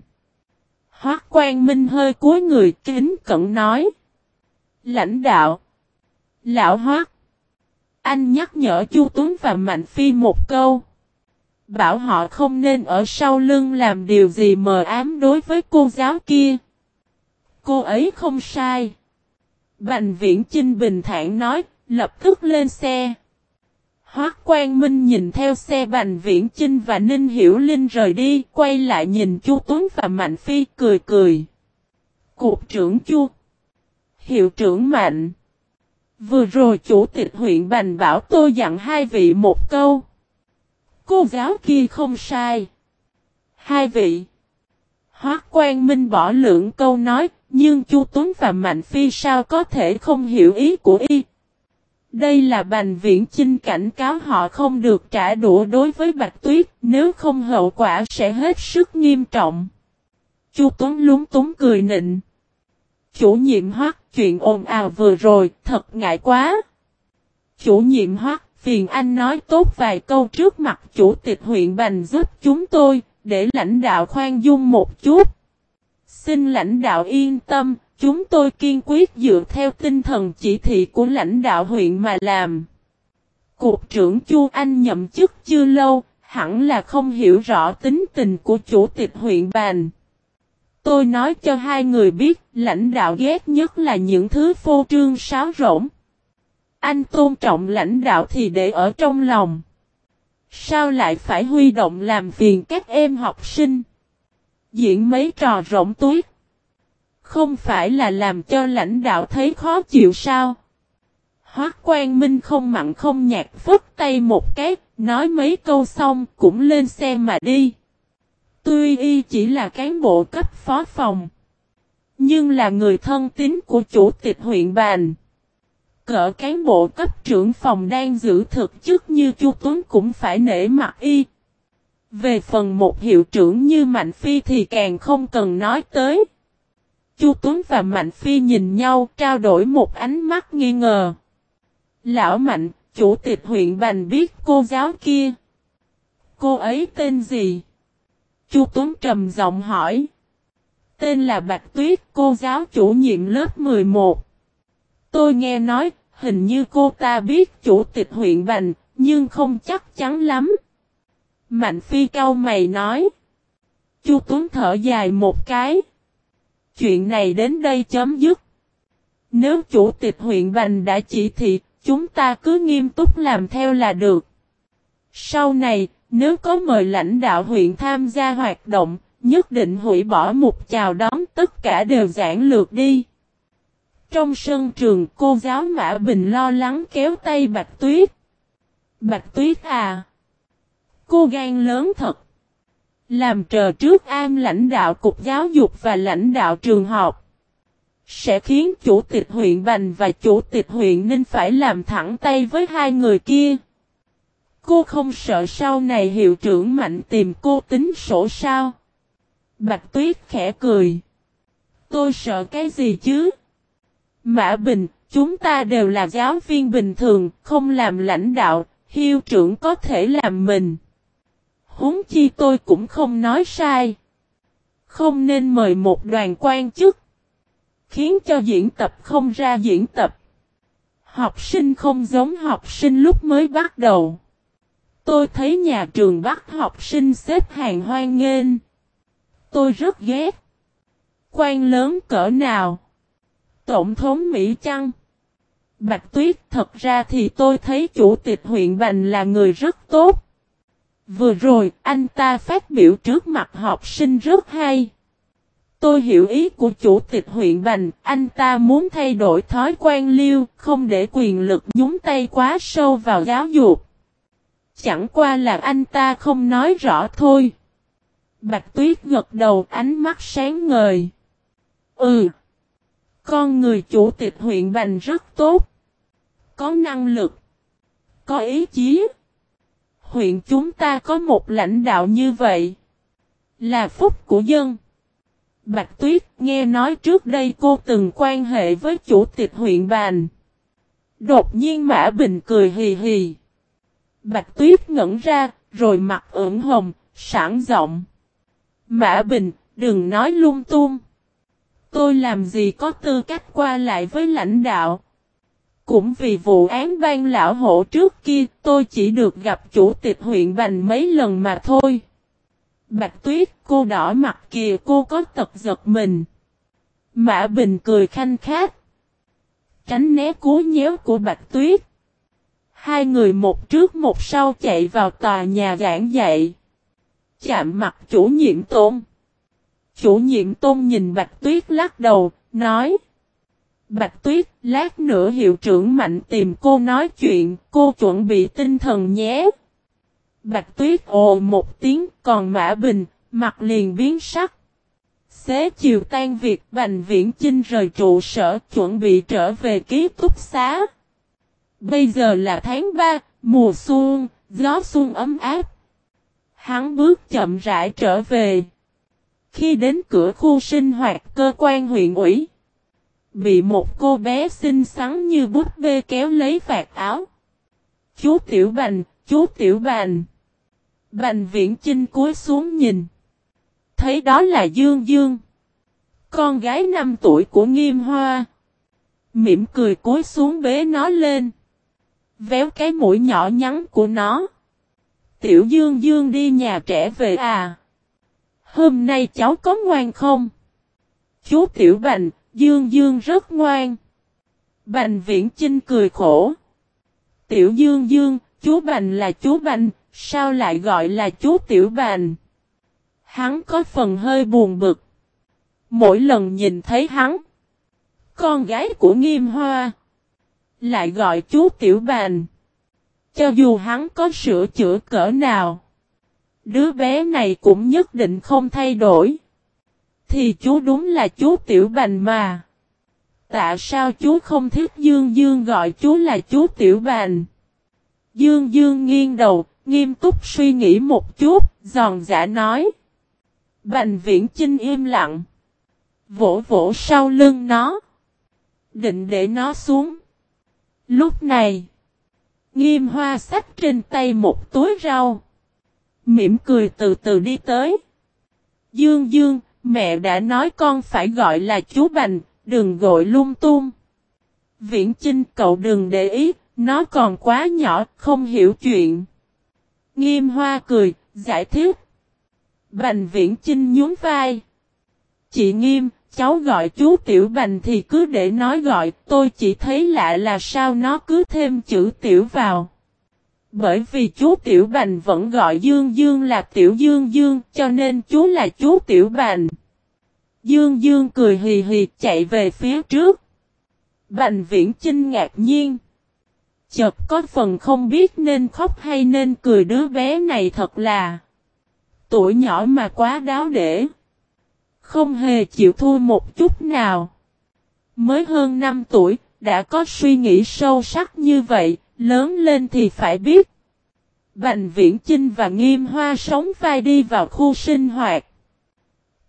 Hoác Quang Minh hơi cúi người kính cẩn nói. Lãnh đạo. Lão Hoác. Anh nhắc nhở Chu Tuấn và Mạnh Phi một câu. Bảo họ không nên ở sau lưng làm điều gì mờ ám đối với cô giáo kia. Cô ấy không sai. Bành viễn Trinh bình thản nói, lập tức lên xe. Hoác Quang Minh nhìn theo xe Bành Viễn Chinh và Ninh Hiểu Linh rời đi, quay lại nhìn Chu Tuấn và Mạnh Phi cười cười. Cục trưởng Chu Hiệu trưởng Mạnh Vừa rồi chủ tịch huyện Bành bảo tôi dặn hai vị một câu. Cô giáo kia không sai. Hai vị. Hoác Quang Minh bỏ lượng câu nói, nhưng Chu Tuấn và Mạnh Phi sao có thể không hiểu ý của y. Đây là Bành Viễn Chinh cảnh cáo họ không được trả đũa đối với Bạch Tuyết, nếu không hậu quả sẽ hết sức nghiêm trọng. Chu Tuấn lúng túng cười nịnh. Chủ nhiệm hoắc chuyện ồn ào vừa rồi, thật ngại quá. Chủ nhiệm hoắc phiền anh nói tốt vài câu trước mặt chủ tịch huyện Bành giúp chúng tôi, để lãnh đạo khoan dung một chút. Xin lãnh đạo yên tâm, chúng tôi kiên quyết dựa theo tinh thần chỉ thị của lãnh đạo huyện mà làm. Cục trưởng Chu Anh nhậm chức chưa lâu, hẳn là không hiểu rõ tính tình của chủ tịch huyện bàn. Tôi nói cho hai người biết, lãnh đạo ghét nhất là những thứ phô trương sáo rỗng. Anh tôn trọng lãnh đạo thì để ở trong lòng. Sao lại phải huy động làm phiền các em học sinh? Diễn mấy trò rỗng túi. Không phải là làm cho lãnh đạo thấy khó chịu sao? Hoác Quang Minh không mặn không nhạt phức tay một cái, nói mấy câu xong cũng lên xe mà đi. Tuy y chỉ là cán bộ cấp phó phòng, nhưng là người thân tín của chủ tịch huyện bàn. Cỡ cán bộ cấp trưởng phòng đang giữ thực chức như Chu Tuấn cũng phải nể mặt y. Về phần một hiệu trưởng như Mạnh Phi thì càng không cần nói tới. Chu Tuấn và Mạnh Phi nhìn nhau trao đổi một ánh mắt nghi ngờ. Lão Mạnh, chủ tịch huyện Bành biết cô giáo kia. Cô ấy tên gì? Chu Tuấn trầm giọng hỏi. Tên là Bạch Tuyết, cô giáo chủ nhiệm lớp 11. Tôi nghe nói, hình như cô ta biết chủ tịch huyện Bành, nhưng không chắc chắn lắm. Mạnh Phi cao mày nói. Chu Tuấn thở dài một cái. Chuyện này đến đây chấm dứt. Nếu chủ tịch huyện Bành đã chỉ thị, chúng ta cứ nghiêm túc làm theo là được. Sau này, nếu có mời lãnh đạo huyện tham gia hoạt động, nhất định hủy bỏ một chào đón tất cả đều giãn lược đi. Trong sân trường cô giáo Mã Bình lo lắng kéo tay Bạch Tuyết. Bạch Tuyết à! Cô gan lớn thật! Làm trờ trước an lãnh đạo cục giáo dục và lãnh đạo trường học. Sẽ khiến chủ tịch huyện Bành và chủ tịch huyện Ninh phải làm thẳng tay với hai người kia. Cô không sợ sau này hiệu trưởng mạnh tìm cô tính sổ sao? Bạch Tuyết khẽ cười. Tôi sợ cái gì chứ? Mã Bình, chúng ta đều là giáo viên bình thường, không làm lãnh đạo, hiệu trưởng có thể làm mình. Huống chi tôi cũng không nói sai. Không nên mời một đoàn quan chức. Khiến cho diễn tập không ra diễn tập. Học sinh không giống học sinh lúc mới bắt đầu. Tôi thấy nhà trường bắt học sinh xếp hàng hoan nghênh. Tôi rất ghét. Quan lớn cỡ nào? Tổng thống Mỹ chăng, Bạch Tuyết thật ra thì tôi thấy chủ tịch huyện Bành là người rất tốt. Vừa rồi anh ta phát biểu trước mặt học sinh rất hay. Tôi hiểu ý của chủ tịch huyện Bành, anh ta muốn thay đổi thói quen liêu, không để quyền lực nhúng tay quá sâu vào giáo dục. Chẳng qua là anh ta không nói rõ thôi. Bạch Tuyết gật đầu ánh mắt sáng ngời. Ừ. Con người chủ tịch huyện Bành rất tốt. Có năng lực. Có ý chí. Huyện chúng ta có một lãnh đạo như vậy. Là phúc của dân. Bạch Tuyết nghe nói trước đây cô từng quan hệ với chủ tịch huyện bàn. Đột nhiên Mã Bình cười hì hì. Bạch Tuyết ngẩn ra, rồi mặt ửng hồng, sẵn giọng. Mã Bình, đừng nói lung tung. Tôi làm gì có tư cách qua lại với lãnh đạo. Cũng vì vụ án ban lão hộ trước kia tôi chỉ được gặp chủ tịch huyện Bành mấy lần mà thôi. Bạch tuyết cô đỏ mặt kìa cô có tật giật mình. Mã Bình cười khanh khát. Tránh né cú nhéo của Bạch tuyết. Hai người một trước một sau chạy vào tòa nhà giảng dạy. Chạm mặt chủ nhiệm tôn. Chủ nhiệm tôn nhìn Bạch Tuyết lắc đầu, nói. Bạch Tuyết, lát nữa hiệu trưởng mạnh tìm cô nói chuyện, cô chuẩn bị tinh thần nhé. Bạch Tuyết ồ một tiếng, còn Mã Bình, mặt liền biến sắc. Xế chiều tan việc Bành Viễn Chinh rời trụ sở chuẩn bị trở về ký túc xá. Bây giờ là tháng 3, mùa xuân, gió xuân ấm áp. Hắn bước chậm rãi trở về. Khi đến cửa khu sinh hoạt cơ quan huyện ủy, bị một cô bé xinh xắn như bút bê kéo lấy vạt áo. Chú Tiểu Bành, chú Tiểu Bành. Bành viễn chinh cúi xuống nhìn. Thấy đó là Dương Dương. Con gái 5 tuổi của Nghiêm Hoa. Mỉm cười cúi xuống bế nó lên. Véo cái mũi nhỏ nhắn của nó. Tiểu Dương Dương đi nhà trẻ về à. Hôm nay cháu có ngoan không? Chú Tiểu Bành, Dương Dương rất ngoan. Bành Viễn Chinh cười khổ. Tiểu Dương Dương, chú Bành là chú Bành, sao lại gọi là chú Tiểu Bành? Hắn có phần hơi buồn bực. Mỗi lần nhìn thấy hắn, con gái của Nghiêm Hoa, lại gọi chú Tiểu Bành. Cho dù hắn có sửa chữa cỡ nào, đứa bé này cũng nhất định không thay đổi. Thì chú đúng là chú Tiểu Bành mà. Tại sao chú không thích Dương Dương gọi chú là chú Tiểu Bành? Dương Dương nghiêng đầu, nghiêm túc suy nghĩ một chút, giòn giả nói. Bành viễn Trinh im lặng. Vỗ vỗ sau lưng nó. Định để nó xuống. Lúc này, nghiêm hoa sách trên tay một túi rau. Mỉm cười từ từ đi tới. Dương Dương, mẹ đã nói con phải gọi là chú Bành, đừng gọi lung tung. Viễn Chinh cậu đừng để ý, nó còn quá nhỏ, không hiểu chuyện. Nghiêm hoa cười, giải thích. Bành Viễn Chinh nhún vai. Chị Nghiêm, cháu gọi chú Tiểu Bành thì cứ để nói gọi, tôi chỉ thấy lạ là sao nó cứ thêm chữ Tiểu vào. Bởi vì chú Tiểu Bành vẫn gọi Dương Dương là Tiểu Dương Dương, cho nên chú là chú Tiểu Bành. Dương Dương cười hì hì chạy về phía trước. Bành viễn chinh ngạc nhiên. Chợt có phần không biết nên khóc hay nên cười đứa bé này thật là. Tuổi nhỏ mà quá đáo để. Không hề chịu thua một chút nào. Mới hơn 5 tuổi, đã có suy nghĩ sâu sắc như vậy, lớn lên thì phải biết. Bành Viễn Chinh và Nghiêm Hoa sống vai đi vào khu sinh hoạt.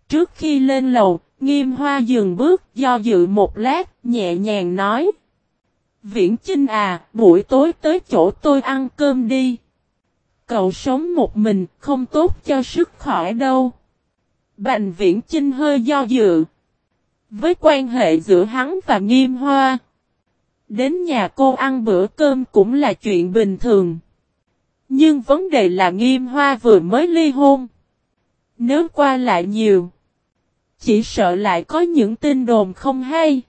Trước khi lên lầu, Nghiêm Hoa dừng bước do dự một lát, nhẹ nhàng nói. Viễn Chinh à, buổi tối tới chỗ tôi ăn cơm đi. Cậu sống một mình, không tốt cho sức khỏe đâu. Bành Viễn Chinh hơi do dự. Với quan hệ giữa hắn và Nghiêm Hoa. Đến nhà cô ăn bữa cơm cũng là chuyện bình thường. Nhưng vấn đề là Nghiêm Hoa vừa mới ly hôn. Nếu qua lại nhiều. Chỉ sợ lại có những tin đồn không hay.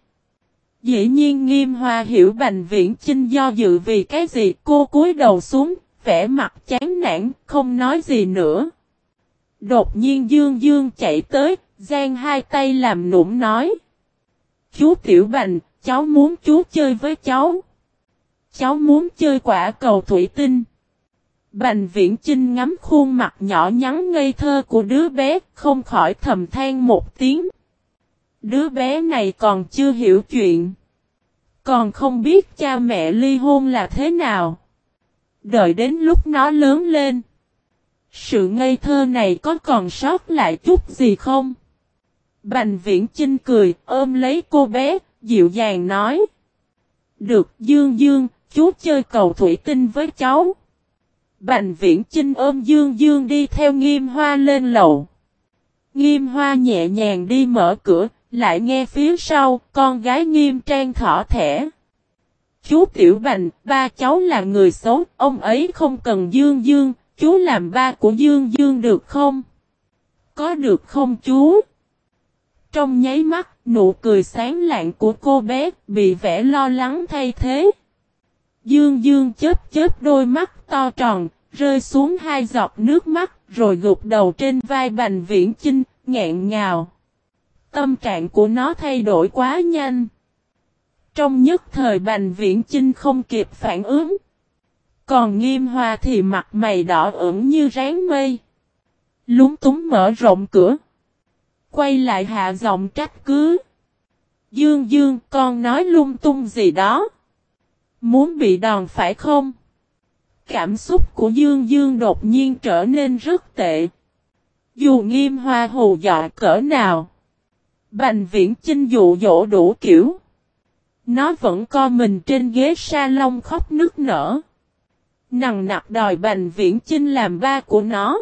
Dĩ nhiên Nghiêm Hoa hiểu Bành Viễn Chinh do dự vì cái gì cô cúi đầu xuống, vẻ mặt chán nản, không nói gì nữa. Đột nhiên Dương Dương chạy tới, giang hai tay làm nũng nói. Chú Tiểu Bành, cháu muốn chú chơi với cháu. Cháu muốn chơi quả cầu thủy tinh. Bành viễn Trinh ngắm khuôn mặt nhỏ nhắn ngây thơ của đứa bé, không khỏi thầm than một tiếng. Đứa bé này còn chưa hiểu chuyện. Còn không biết cha mẹ ly hôn là thế nào. Đợi đến lúc nó lớn lên. Sự ngây thơ này có còn sót lại chút gì không? Bành viễn Trinh cười, ôm lấy cô bé, dịu dàng nói. Được Dương Dương, chú chơi cầu thủy tinh với cháu. Bành viễn Trinh ôm Dương Dương đi theo nghiêm hoa lên lầu. Nghiêm hoa nhẹ nhàng đi mở cửa, lại nghe phía sau, con gái nghiêm trang thỏ thẻ. Chú Tiểu Bành, ba cháu là người xấu, ông ấy không cần Dương Dương, chú làm ba của Dương Dương được không? Có được không chú? Trong nháy mắt, nụ cười sáng lạng của cô bé bị vẻ lo lắng thay thế. Dương Dương chớp chớp đôi mắt to tròn, rơi xuống hai giọt nước mắt, rồi gục đầu trên vai Bành Viễn Chinh, nghẹn ngào. Tâm trạng của nó thay đổi quá nhanh. Trong nhất thời Bành Viễn Chinh không kịp phản ứng. Còn Nghiêm Hoa thì mặt mày đỏ ửng như ráng mây. Lúng túng mở rộng cửa. Quay lại hạ giọng trách cứ. Dương Dương con nói lung tung gì đó. Muốn bị đòn phải không? Cảm xúc của Dương Dương đột nhiên trở nên rất tệ. Dù nghiêm hoa hù dọa cỡ nào. Bành viễn chinh dụ dỗ đủ kiểu. Nó vẫn co mình trên ghế salon khóc nức nở. Nằng nặc đòi bành viễn chinh làm ba của nó.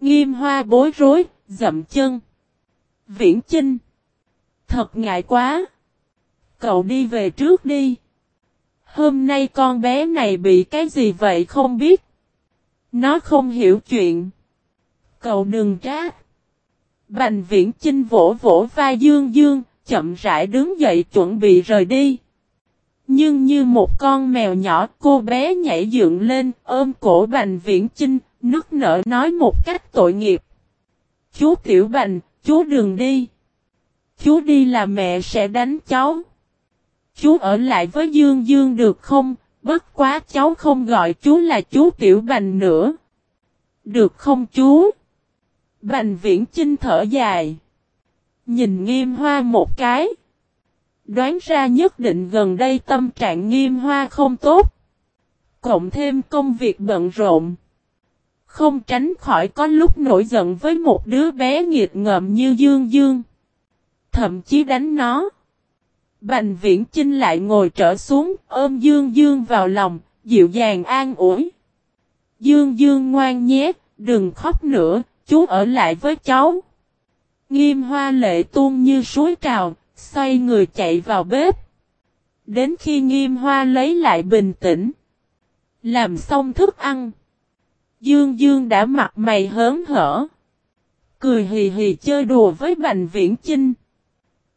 Nghiêm hoa bối rối, dậm chân. Viễn chinh. Thật ngại quá. Cậu đi về trước đi. Hôm nay con bé này bị cái gì vậy không biết. Nó không hiểu chuyện. Cậu đừng trách. Bành viễn chinh vỗ vỗ vai dương dương, chậm rãi đứng dậy chuẩn bị rời đi. Nhưng như một con mèo nhỏ cô bé nhảy dựng lên ôm cổ bành viễn chinh, nức nở nói một cách tội nghiệp. Chú Tiểu Bành, chú đừng đi. Chú đi là mẹ sẽ đánh cháu. Chú ở lại với Dương Dương được không? Bất quá cháu không gọi chú là chú Tiểu Bành nữa. Được không chú? Bành viễn chinh thở dài. Nhìn nghiêm hoa một cái. Đoán ra nhất định gần đây tâm trạng nghiêm hoa không tốt. Cộng thêm công việc bận rộn. Không tránh khỏi có lúc nổi giận với một đứa bé nghiệt ngợm như Dương Dương. Thậm chí đánh nó. Bành viễn Trinh lại ngồi trở xuống, ôm Dương Dương vào lòng, dịu dàng an ủi. Dương Dương ngoan nhé, đừng khóc nữa, chú ở lại với cháu. Nghiêm hoa lệ tuôn như suối trào, xoay người chạy vào bếp. Đến khi nghiêm hoa lấy lại bình tĩnh. Làm xong thức ăn. Dương Dương đã mặt mày hớn hở. Cười hì hì chơi đùa với Bành Viễn Chinh.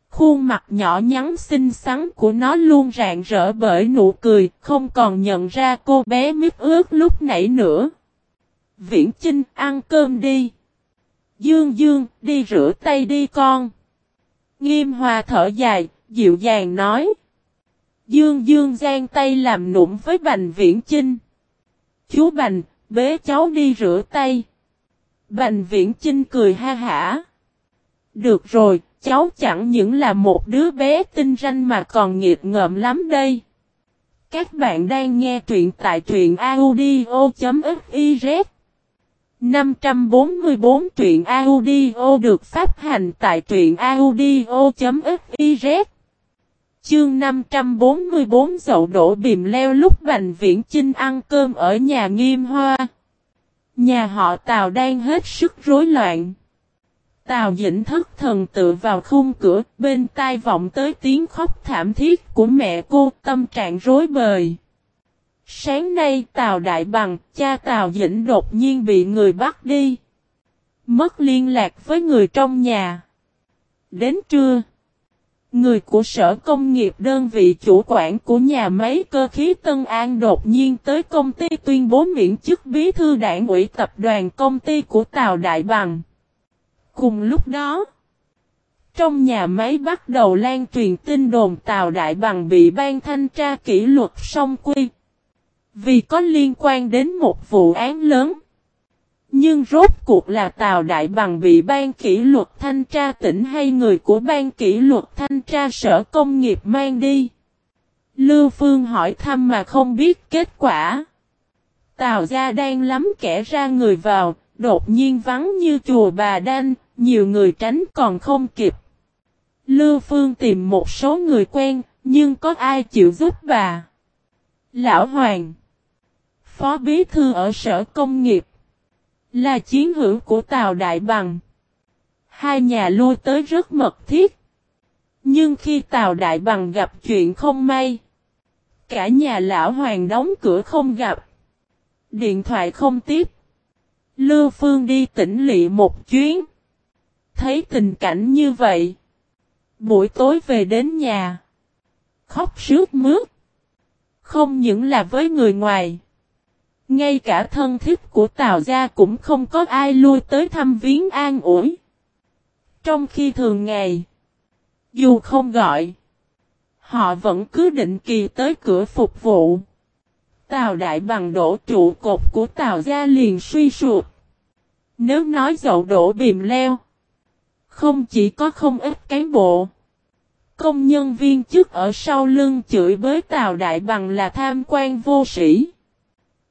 Khuôn mặt nhỏ nhắn xinh xắn của nó luôn rạng rỡ bởi nụ cười, không còn nhận ra cô bé mít ướt lúc nãy nữa. Viễn Chinh ăn cơm đi. Dương Dương, đi rửa tay đi con. Nghiêm hòa thở dài, dịu dàng nói. Dương Dương giang tay làm nụm với Bành Viễn Chinh. Chú Bành, bế cháu đi rửa tay. Bành viễn Chinh cười ha hả. Được rồi, cháu chẳng những là một đứa bé tinh ranh mà còn nghiệt ngợm lắm đây. Các bạn đang nghe truyện tại truyện audio.fiz 544 truyện audio được phát hành tại truyện audio.fiz Chương 544 dậu đổ bìm leo lúc Bành Viễn Chinh ăn cơm ở nhà nghiêm hoa. Nhà họ Tào đang hết sức rối loạn. Tào Dĩnh thất thần tự vào khung cửa, bên tai vọng tới tiếng khóc thảm thiết của mẹ cô, tâm trạng rối bời. Sáng nay Tào Đại Bằng, cha Tào Dĩnh đột nhiên bị người bắt đi. Mất liên lạc với người trong nhà. Đến trưa, người của sở công nghiệp đơn vị chủ quản của nhà máy cơ khí Tân An đột nhiên tới công ty tuyên bố miễn chức bí thư đảng ủy tập đoàn công ty của Tào Đại Bằng. Cùng lúc đó, trong nhà máy bắt đầu lan truyền tin đồn Tào Đại Bằng bị ban thanh tra kỷ luật song quy. Vì có liên quan đến một vụ án lớn. Nhưng rốt cuộc là Tào Đại Bằng bị ban kỷ luật thanh tra tỉnh hay người của ban kỷ luật thanh tra sở công nghiệp mang đi. Lưu Phương hỏi thăm mà không biết kết quả. Tào gia đang lắm kẻ ra người vào, đột nhiên vắng như chùa bà đanh, nhiều người tránh còn không kịp. Lưu Phương tìm một số người quen, nhưng có ai chịu giúp bà? Lão Hoàng Phó Bí Thư ở Sở Công nghiệp là chiến hữu của Tào Đại Bằng Hai nhà lui tới rất mật thiết Nhưng khi Tào Đại Bằng gặp chuyện không may, Cả nhà Lão Hoàng đóng cửa không gặp Điện thoại không tiếp Lưu Phương đi tỉnh lị một chuyến Thấy tình cảnh như vậy. Buổi tối về đến nhà. Khóc sướt mướt. Không những là với người ngoài. Ngay cả thân thích của Tào Gia cũng không có ai lui tới thăm viếng an ủi. Trong khi thường ngày. Dù không gọi. Họ vẫn cứ định kỳ tới cửa phục vụ. Tào Đại bằng đổ trụ cột của Tào Gia liền suy sụp. Nếu nói dậu đổ bìm leo. Không chỉ có không ít cán bộ. Công nhân viên chức ở sau lưng chửi bới Tào Đại Bằng là tham quan vô sĩ.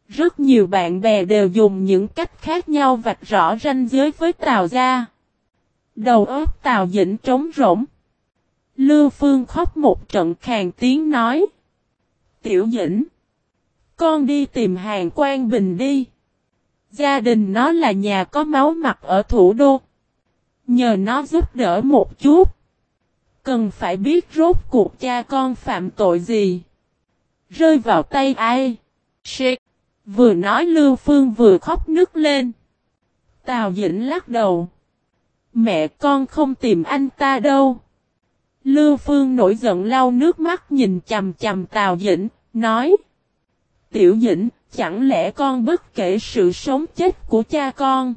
Rất nhiều bạn bè đều dùng những cách khác nhau vạch rõ ranh giới với Tào gia. Đầu óc Tào Dĩnh trống rỗng. Lưu Phương khóc một trận khàn tiếng nói. Tiểu Dĩnh. Con đi tìm hàng quan bình đi. Gia đình nó là nhà có máu mặt ở thủ đô. Nhờ nó giúp đỡ một chút. Cần phải biết rốt cuộc cha con phạm tội gì. Rơi vào tay ai. Shit. Vừa nói Lưu Phương vừa khóc nức lên. Tào Dĩnh lắc đầu. Mẹ con không tìm anh ta đâu. Lưu Phương nổi giận lau nước mắt nhìn chầm chầm Tào Dĩnh, nói. Tiểu Dĩnh, chẳng lẽ con bất kể sự sống chết của cha con?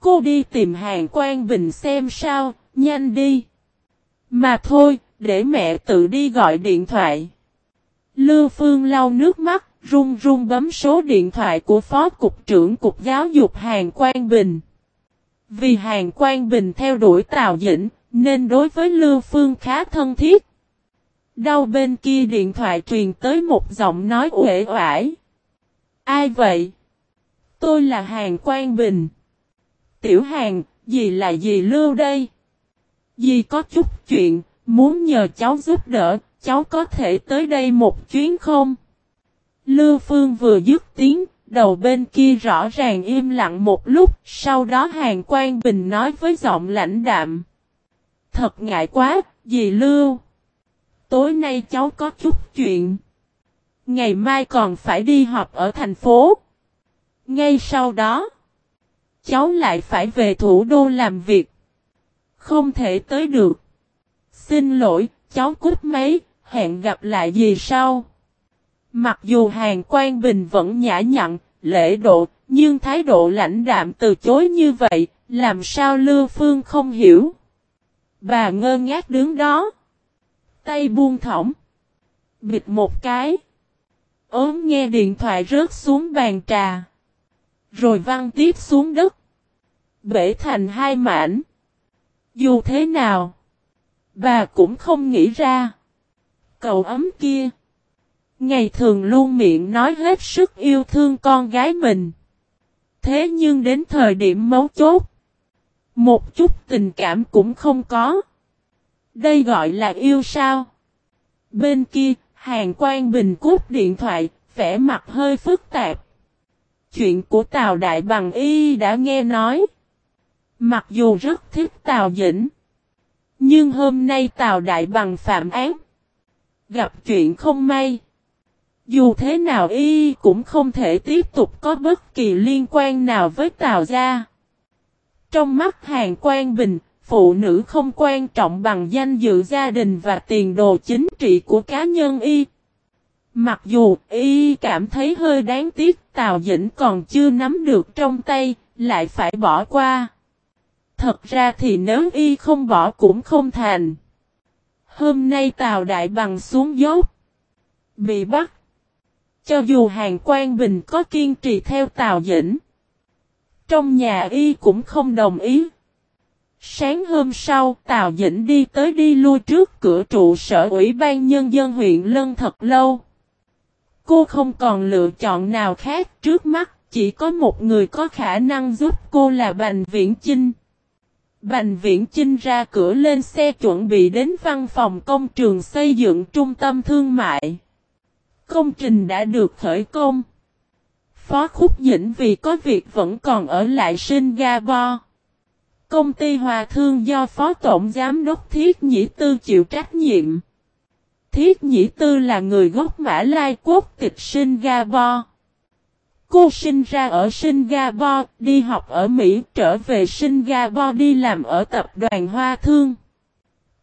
Cô đi tìm hàng quan bình xem sao, nhanh đi. Mà thôi, để mẹ tự đi gọi điện thoại. Lưu Phương lau nước mắt, run run bấm số điện thoại của Phó Cục trưởng Cục Giáo dục Hàng Quang Bình. Vì Hàng Quang Bình theo đuổi Tào Dĩnh, nên đối với Lưu Phương khá thân thiết. Đau bên kia điện thoại truyền tới một giọng nói uể oải. Ai vậy? Tôi là Hàng Quang Bình. Tiểu Hàng, gì là gì lưu đây? Dì có chút chuyện, muốn nhờ cháu giúp đỡ, cháu có thể tới đây một chuyến không? Lưu Phương vừa dứt tiếng, đầu bên kia rõ ràng im lặng một lúc, sau đó Hàng Quang Bình nói với giọng lãnh đạm. Thật ngại quá, dì Lưu. Tối nay cháu có chút chuyện. Ngày mai còn phải đi họp ở thành phố. Ngay sau đó, cháu lại phải về thủ đô làm việc. Không thể tới được. Xin lỗi, cháu cút máy, hẹn gặp lại gì sau. Mặc dù Hàng Quang Bình vẫn nhã nhặn, lễ độ, nhưng thái độ lãnh đạm từ chối như vậy, làm sao Lưu Phương không hiểu. Bà ngơ ngác đứng đó. Tay buông thõng. Bịt một cái. ốm nghe điện thoại rớt xuống bàn trà. Rồi văng tiếp xuống đất. Bể thành hai mảnh. Dù thế nào, bà cũng không nghĩ ra. Cậu ấm kia. Ngày thường luôn miệng nói hết sức yêu thương con gái mình. Thế nhưng đến thời điểm mấu chốt. Một chút tình cảm cũng không có. Đây gọi là yêu sao? Bên kia, hàng quan bình cút điện thoại, vẻ mặt hơi phức tạp. Chuyện của Tào Đại Bằng Y đã nghe nói. Mặc dù rất thích Tào Dĩnh. Nhưng hôm nay Tào Đại Bằng phạm án. Gặp chuyện không may. Dù thế nào Y cũng không thể tiếp tục có bất kỳ liên quan nào với Tào gia. Trong mắt hàng quan bình, phụ nữ không quan trọng bằng danh dự gia đình và tiền đồ chính trị của cá nhân y. Mặc dù y cảm thấy hơi đáng tiếc Tào Dĩnh còn chưa nắm được trong tay, lại phải bỏ qua. Thật ra thì nếu y không bỏ cũng không thành. Hôm nay Tào Đại Bằng xuống dốc. Bị bắt. Cho dù hàng quan bình có kiên trì theo Tào Dĩnh. Trong nhà y cũng không đồng ý. Sáng hôm sau, Tào Dĩnh đi tới đi lui trước cửa trụ sở Ủy ban Nhân dân huyện Lân thật lâu. Cô không còn lựa chọn nào khác trước mắt, chỉ có một người có khả năng giúp cô là Bành Viễn Chinh. Bành Viễn Chinh ra cửa lên xe chuẩn bị đến văn phòng công trường xây dựng trung tâm thương mại. Công trình đã được khởi công. Phó Khúc Dĩnh vì có việc vẫn còn ở lại Singapore. Công ty Hòa Thương do Phó Tổng Giám đốc Thiết Nhĩ Tư chịu trách nhiệm. Thiết Nhĩ Tư là người gốc Mã Lai quốc tịch Singapore. Cô sinh ra ở Singapore, đi học ở Mỹ, trở về Singapore đi làm ở tập đoàn Hoa Thương.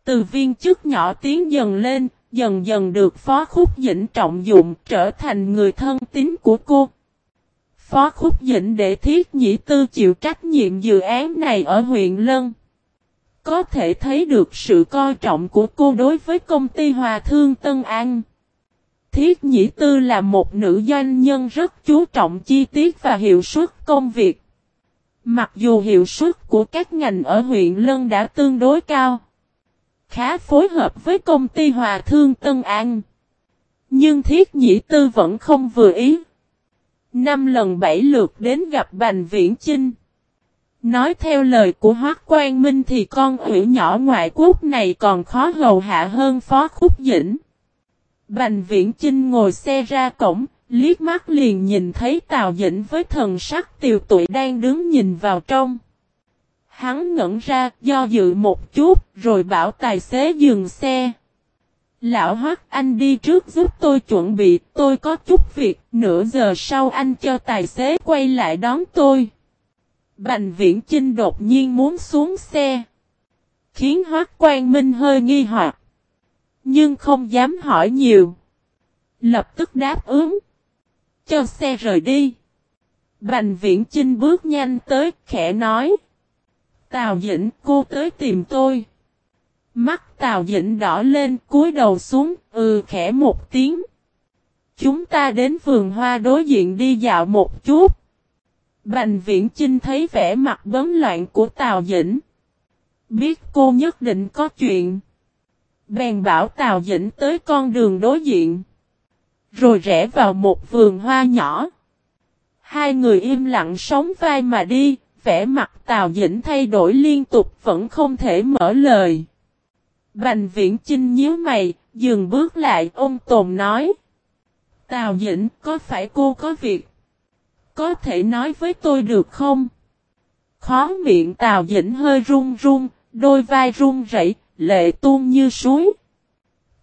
Từ viên chức nhỏ tiến dần lên, dần dần được Phó Khúc Dĩnh trọng dụng trở thành người thân tín của cô. Phó Khúc Dĩnh để Thiết Nhĩ Tư chịu trách nhiệm dự án này ở huyện Lân. Có thể thấy được sự coi trọng của cô đối với công ty Hòa Thương Tân An. Thiết Nhĩ Tư là một nữ doanh nhân rất chú trọng chi tiết và hiệu suất công việc. Mặc dù hiệu suất của các ngành ở huyện Lân đã tương đối cao, khá phối hợp với công ty Hòa Thương Tân An. Nhưng Thiết Nhĩ Tư vẫn không vừa ý. Năm lần bảy lượt đến gặp Bành Viễn Chinh. Nói theo lời của Hoác Quang Minh thì con ủy nhỏ ngoại quốc này còn khó hầu hạ hơn Phó Khúc Dĩnh. Bành Viễn Chinh ngồi xe ra cổng, liếc mắt liền nhìn thấy Tào Dĩnh với thần sắc tiều tụy đang đứng nhìn vào trong. Hắn ngẩn ra, do dự một chút, rồi bảo tài xế dừng xe. Lão Hoắc anh đi trước giúp tôi chuẩn bị, tôi có chút việc, nửa giờ sau anh cho tài xế quay lại đón tôi. Bành viễn Trinh đột nhiên muốn xuống xe. Khiến Hoắc Quang Minh hơi nghi hoặc. Nhưng không dám hỏi nhiều. Lập tức đáp ứng. Cho xe rời đi. Bành viễn Trinh bước nhanh tới, khẽ nói. Tào Dĩnh, cô tới tìm tôi. Mắt Tào Dĩnh đỏ lên, cúi đầu xuống, ừ khẽ một tiếng. Chúng ta đến vườn hoa đối diện đi dạo một chút. Bành viễn Chinh thấy vẻ mặt bấn loạn của Tào Dĩnh. Biết cô nhất định có chuyện. Bèn bảo Tào Dĩnh tới con đường đối diện. Rồi rẽ vào một vườn hoa nhỏ. Hai người im lặng sống vai mà đi, vẻ mặt Tào Dĩnh thay đổi liên tục vẫn không thể mở lời. Bành viễn Chinh nhíu mày, dừng bước lại, ông Tồn nói. Tào Dĩnh, có phải cô có việc? Có thể nói với tôi được không? Khó miệng Tào Dĩnh hơi run run, đôi vai run rẩy, lệ tuôn như suối.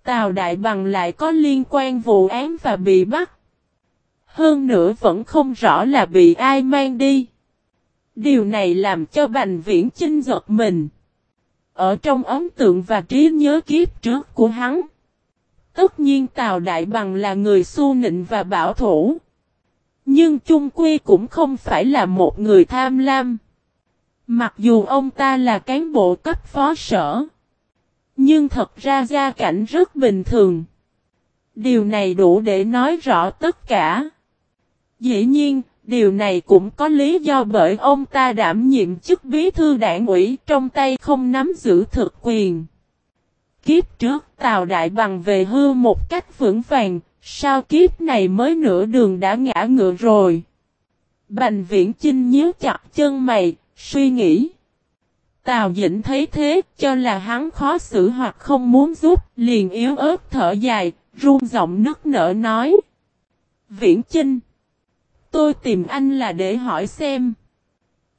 Tào Đại Bằng lại có liên quan vụ án và bị bắt. Hơn nữa vẫn không rõ là bị ai mang đi. Điều này làm cho Bành Viễn Chinh giật mình. Ở trong ấn tượng và trí nhớ kiếp trước của hắn. Tất nhiên Tào Đại Bằng là người su nịnh và bảo thủ. Nhưng chung quy cũng không phải là một người tham lam. Mặc dù ông ta là cán bộ cấp phó sở. Nhưng thật ra gia cảnh rất bình thường. Điều này đủ để nói rõ tất cả. Dĩ nhiên, điều này cũng có lý do bởi ông ta đảm nhiệm chức bí thư đảng ủy trong tay không nắm giữ thực quyền. Kiếp trước Tào Đại Bằng về hư một cách vững vàng, sao kiếp này mới nửa đường đã ngã ngựa rồi. Bành viễn chinh nhíu chặt chân mày, suy nghĩ. Tào Dĩnh thấy thế, cho là hắn khó xử hoặc không muốn giúp, liền yếu ớt thở dài, run giọng nức nở nói. Viễn Chinh, tôi tìm anh là để hỏi xem.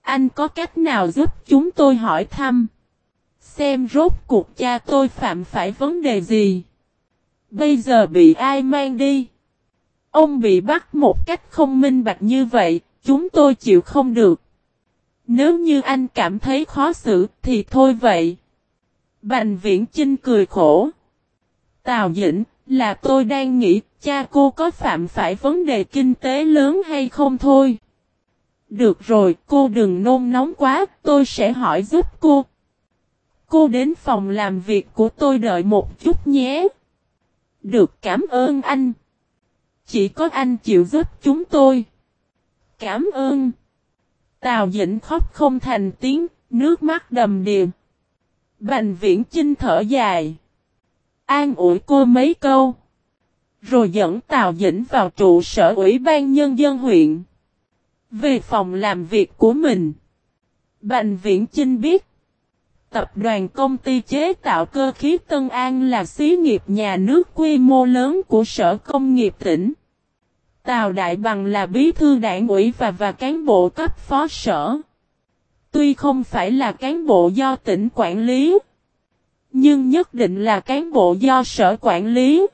Anh có cách nào giúp chúng tôi hỏi thăm? Xem rốt cuộc cha tôi phạm phải vấn đề gì? Bây giờ bị ai mang đi? Ông bị bắt một cách không minh bạch như vậy, chúng tôi chịu không được. Nếu như anh cảm thấy khó xử thì thôi vậy. Bành viễn Trinh cười khổ. Tào Dĩnh, là tôi đang nghĩ cha cô có phạm phải vấn đề kinh tế lớn hay không thôi. Được rồi, cô đừng nôn nóng quá, tôi sẽ hỏi giúp cô. Cô đến phòng làm việc của tôi đợi một chút nhé. Được cảm ơn anh. Chỉ có anh chịu giúp chúng tôi. Cảm ơn. Tào Dĩnh khóc không thành tiếng, nước mắt đầm đìa. Bành viễn chinh thở dài. An ủi cô mấy câu. Rồi dẫn Tào Dĩnh vào trụ sở Ủy ban Nhân dân huyện. Về phòng làm việc của mình. Bành viễn chinh biết. Tập đoàn công ty chế tạo cơ khí Tân An là xí nghiệp nhà nước quy mô lớn của Sở Công nghiệp tỉnh. Tào Đại Bằng là bí thư đảng ủy và và cán bộ cấp phó sở. Tuy không phải là cán bộ do tỉnh quản lý, nhưng nhất định là cán bộ do sở quản lý.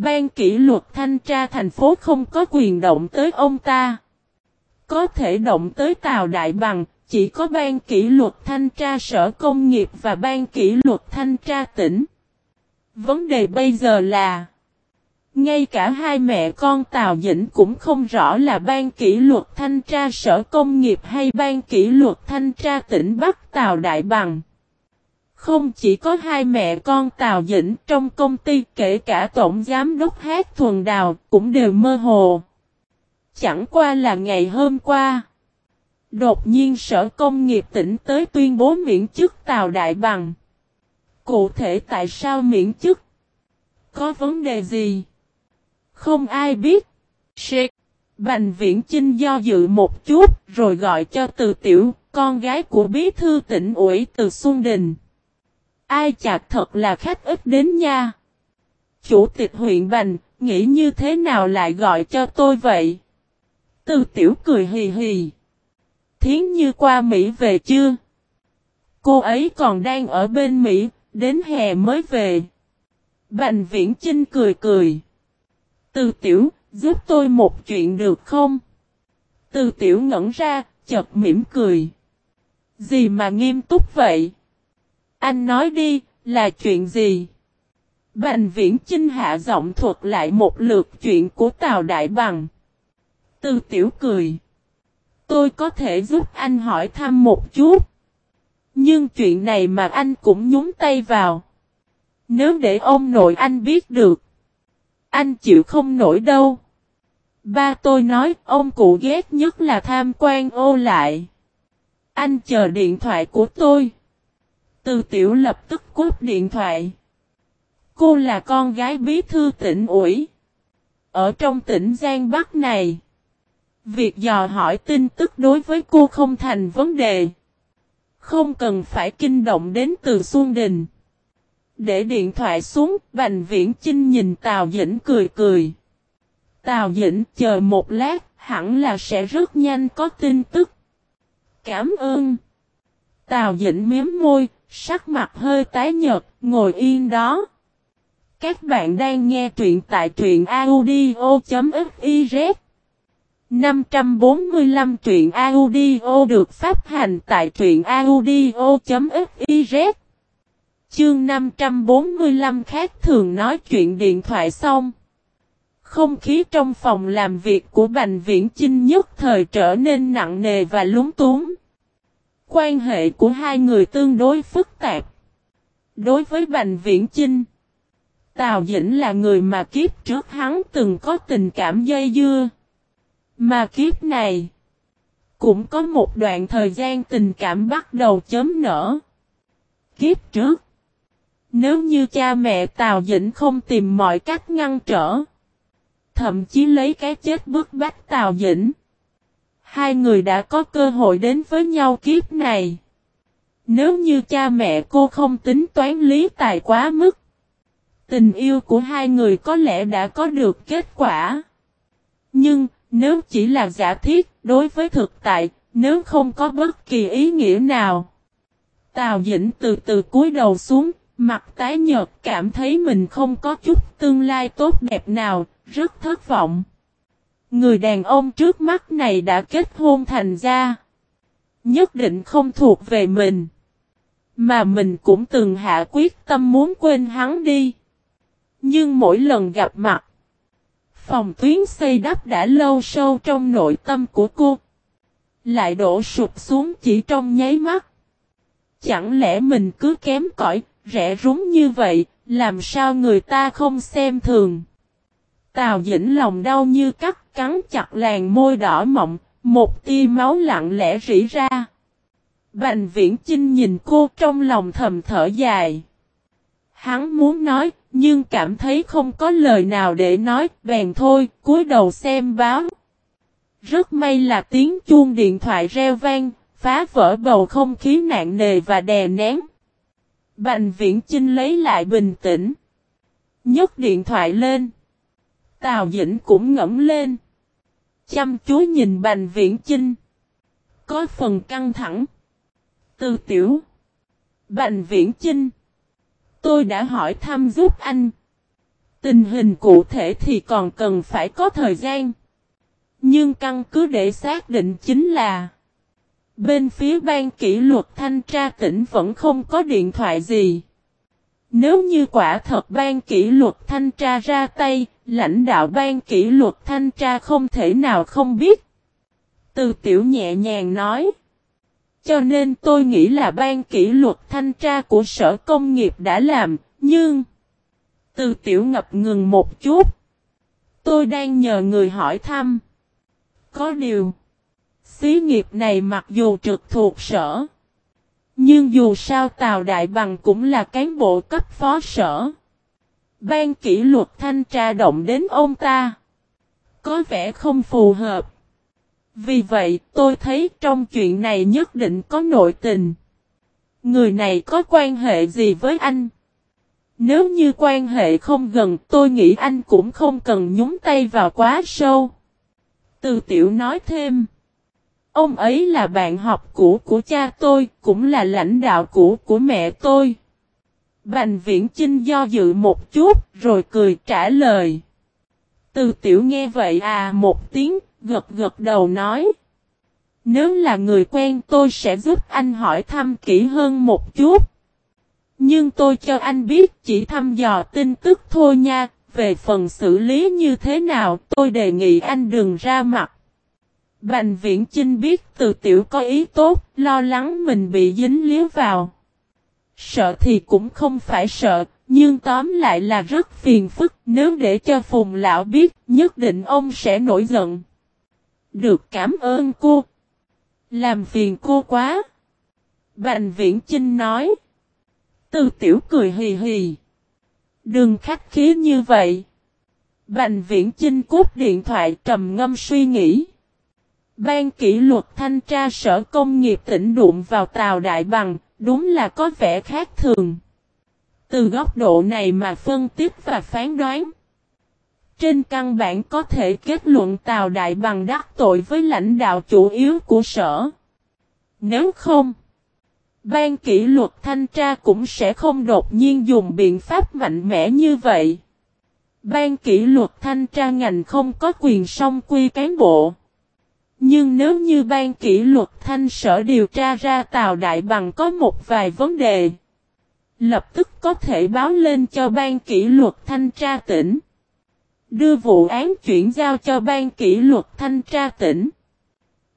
Ban kỷ luật thanh tra thành phố không có quyền động tới ông ta. Có thể động tới Tào Đại Bằng, chỉ có ban kỷ luật thanh tra sở công nghiệp và ban kỷ luật thanh tra tỉnh. Vấn đề bây giờ là ngay cả hai mẹ con Tào Dĩnh cũng không rõ là ban kỷ luật thanh tra sở công nghiệp hay ban kỷ luật thanh tra tỉnh Bắc Tào Đại Bằng. Không chỉ có hai mẹ con Tào Dĩnh trong công ty kể cả Tổng Giám đốc Hát Thuần Đào cũng đều mơ hồ. Chẳng qua là ngày hôm qua. Đột nhiên sở công nghiệp tỉnh tới tuyên bố miễn chức Tào Đại Bằng. Cụ thể tại sao miễn chức? Có vấn đề gì? Không ai biết. Shake. Bành viễn Trinh do dự một chút, rồi gọi cho từ tiểu, con gái của bí thư tỉnh ủy từ Xuân Đình. Ai chặt thật là khách ít đến nha. Chủ tịch huyện Bành, nghĩ như thế nào lại gọi cho tôi vậy? Từ tiểu cười hì hì. Thiến như qua Mỹ về chưa? Cô ấy còn đang ở bên Mỹ, đến hè mới về. Bành viễn Trinh cười cười. Từ tiểu, giúp tôi một chuyện được không? Từ tiểu ngẩn ra, chợt mỉm cười. Gì mà nghiêm túc vậy? Anh nói đi, là chuyện gì? Bành viễn chinh hạ giọng thuật lại một lượt chuyện của Tào Đại Bằng. Từ tiểu cười. Tôi có thể giúp anh hỏi thăm một chút. Nhưng chuyện này mà anh cũng nhúng tay vào. Nếu để ông nội anh biết được. Anh chịu không nổi đâu. Ba tôi nói ông cụ ghét nhất là tham quan ô lại. Anh chờ điện thoại của tôi. Từ tiểu lập tức cúp điện thoại. Cô là con gái bí thư tỉnh ủy. Ở trong tỉnh Giang Bắc này. Việc dò hỏi tin tức đối với cô không thành vấn đề. Không cần phải kinh động đến từ Xuân Đình. Để điện thoại xuống, Bành Viễn Chinh nhìn Tào Dĩnh cười cười. Tào Dĩnh chờ một lát, hẳn là sẽ rất nhanh có tin tức. Cảm ơn. Tào Dĩnh miếm môi, sắc mặt hơi tái nhợt, ngồi yên đó. Các bạn đang nghe truyện tại truyện audio.fiz 545 truyện audio được phát hành tại truyện audio.fiz Chương 545 khác thường nói chuyện điện thoại xong. Không khí trong phòng làm việc của Bành Viễn Chinh nhất thời trở nên nặng nề và lúng túng. Quan hệ của hai người tương đối phức tạp. Đối với Bành Viễn Chinh, Tào Dĩnh là người mà kiếp trước hắn từng có tình cảm dây dưa. Mà kiếp này, cũng có một đoạn thời gian tình cảm bắt đầu chấm nở. Kiếp trước, nếu như cha mẹ Tào Dĩnh không tìm mọi cách ngăn trở, thậm chí lấy cái chết bức bách Tào Dĩnh, hai người đã có cơ hội đến với nhau kiếp này. Nếu như cha mẹ cô không tính toán lý tài quá mức, tình yêu của hai người có lẽ đã có được kết quả. Nhưng, nếu chỉ là giả thiết, đối với thực tại, nếu không có bất kỳ ý nghĩa nào. Tào Dĩnh từ từ cúi đầu xuống, mặt tái nhợt cảm thấy mình không có chút tương lai tốt đẹp nào, rất thất vọng. Người đàn ông trước mắt này đã kết hôn thành ra. Nhất định không thuộc về mình. Mà mình cũng từng hạ quyết tâm muốn quên hắn đi. Nhưng mỗi lần gặp mặt, phòng tuyến xây đắp đã lâu sâu trong nội tâm của cô. Lại đổ sụp xuống chỉ trong nháy mắt. Chẳng lẽ mình cứ kém cỏi, rẻ rúng như vậy, làm sao người ta không xem thường. Tào Dĩnh lòng đau như cắt cắn chặt làn môi đỏ mọng, một tia máu lặng lẽ rỉ ra. Bành viễn Chinh nhìn cô trong lòng thầm thở dài. Hắn muốn nói, nhưng cảm thấy không có lời nào để nói, bèn thôi, cúi đầu xem báo. Rất may là tiếng chuông điện thoại reo vang, phá vỡ bầu không khí nặng nề và đè nén. Bành viễn Chinh lấy lại bình tĩnh. nhấc điện thoại lên. Tào Dĩnh cũng ngẫm lên. Chăm chú nhìn Bành Viễn Chinh. Có phần căng thẳng. Từ tiểu. Bành Viễn Chinh. Tôi đã hỏi thăm giúp anh. Tình hình cụ thể thì còn cần phải có thời gian. Nhưng căn cứ để xác định chính là Bên phía ban kỷ luật thanh tra tỉnh vẫn không có điện thoại gì. Nếu như quả thật ban kỷ luật thanh tra ra tay, lãnh đạo ban kỷ luật thanh tra không thể nào không biết. Từ tiểu nhẹ nhàng nói. Cho nên tôi nghĩ là ban kỷ luật thanh tra của sở công nghiệp đã làm, nhưng... Từ tiểu ngập ngừng một chút. Tôi đang nhờ người hỏi thăm. Có điều... Xí nghiệp này mặc dù trực thuộc sở. Nhưng dù sao Tào Đại Bằng cũng là cán bộ cấp phó sở. Ban kỷ luật thanh tra động đến ông ta. Có vẻ không phù hợp. Vì vậy, tôi thấy trong chuyện này nhất định có nội tình. Người này có quan hệ gì với anh? Nếu như quan hệ không gần, tôi nghĩ anh cũng không cần nhúng tay vào quá sâu. Từ tiểu nói thêm. Ông ấy là bạn học cũ của cha tôi, cũng là lãnh đạo cũ của mẹ tôi. Bành viễn Chinh do dự một chút, rồi cười trả lời. Từ tiểu nghe vậy à một tiếng, gật gật đầu nói. Nếu là người quen tôi sẽ giúp anh hỏi thăm kỹ hơn một chút. Nhưng tôi cho anh biết chỉ thăm dò tin tức thôi nha, về phần xử lý như thế nào tôi đề nghị anh đừng ra mặt. Bành viễn Chinh biết từ tiểu có ý tốt, lo lắng mình bị dính líu vào. Sợ thì cũng không phải sợ, nhưng tóm lại là rất phiền phức, nếu để cho Phùng Lão biết, nhất định ông sẽ nổi giận. Được cảm ơn cô. Làm phiền cô quá. Bành viễn Chinh nói. Từ tiểu cười hì hì. Đừng khách khí như vậy. Bành viễn Chinh cút điện thoại trầm ngâm suy nghĩ. Ban kỷ luật thanh tra sở công nghiệp tỉnh đụng vào Tàu Đại Bằng, đúng là có vẻ khác thường. Từ góc độ này mà phân tích và phán đoán. Trên căn bản có thể kết luận Tàu Đại Bằng đắc tội với lãnh đạo chủ yếu của sở. Nếu không, ban kỷ luật thanh tra cũng sẽ không đột nhiên dùng biện pháp mạnh mẽ như vậy. Ban kỷ luật thanh tra ngành không có quyền song quy cán bộ. Nhưng nếu như ban kỷ luật thanh sở điều tra ra Tào Đại Bằng có một vài vấn đề, lập tức có thể báo lên cho ban kỷ luật thanh tra tỉnh. Đưa vụ án chuyển giao cho ban kỷ luật thanh tra tỉnh.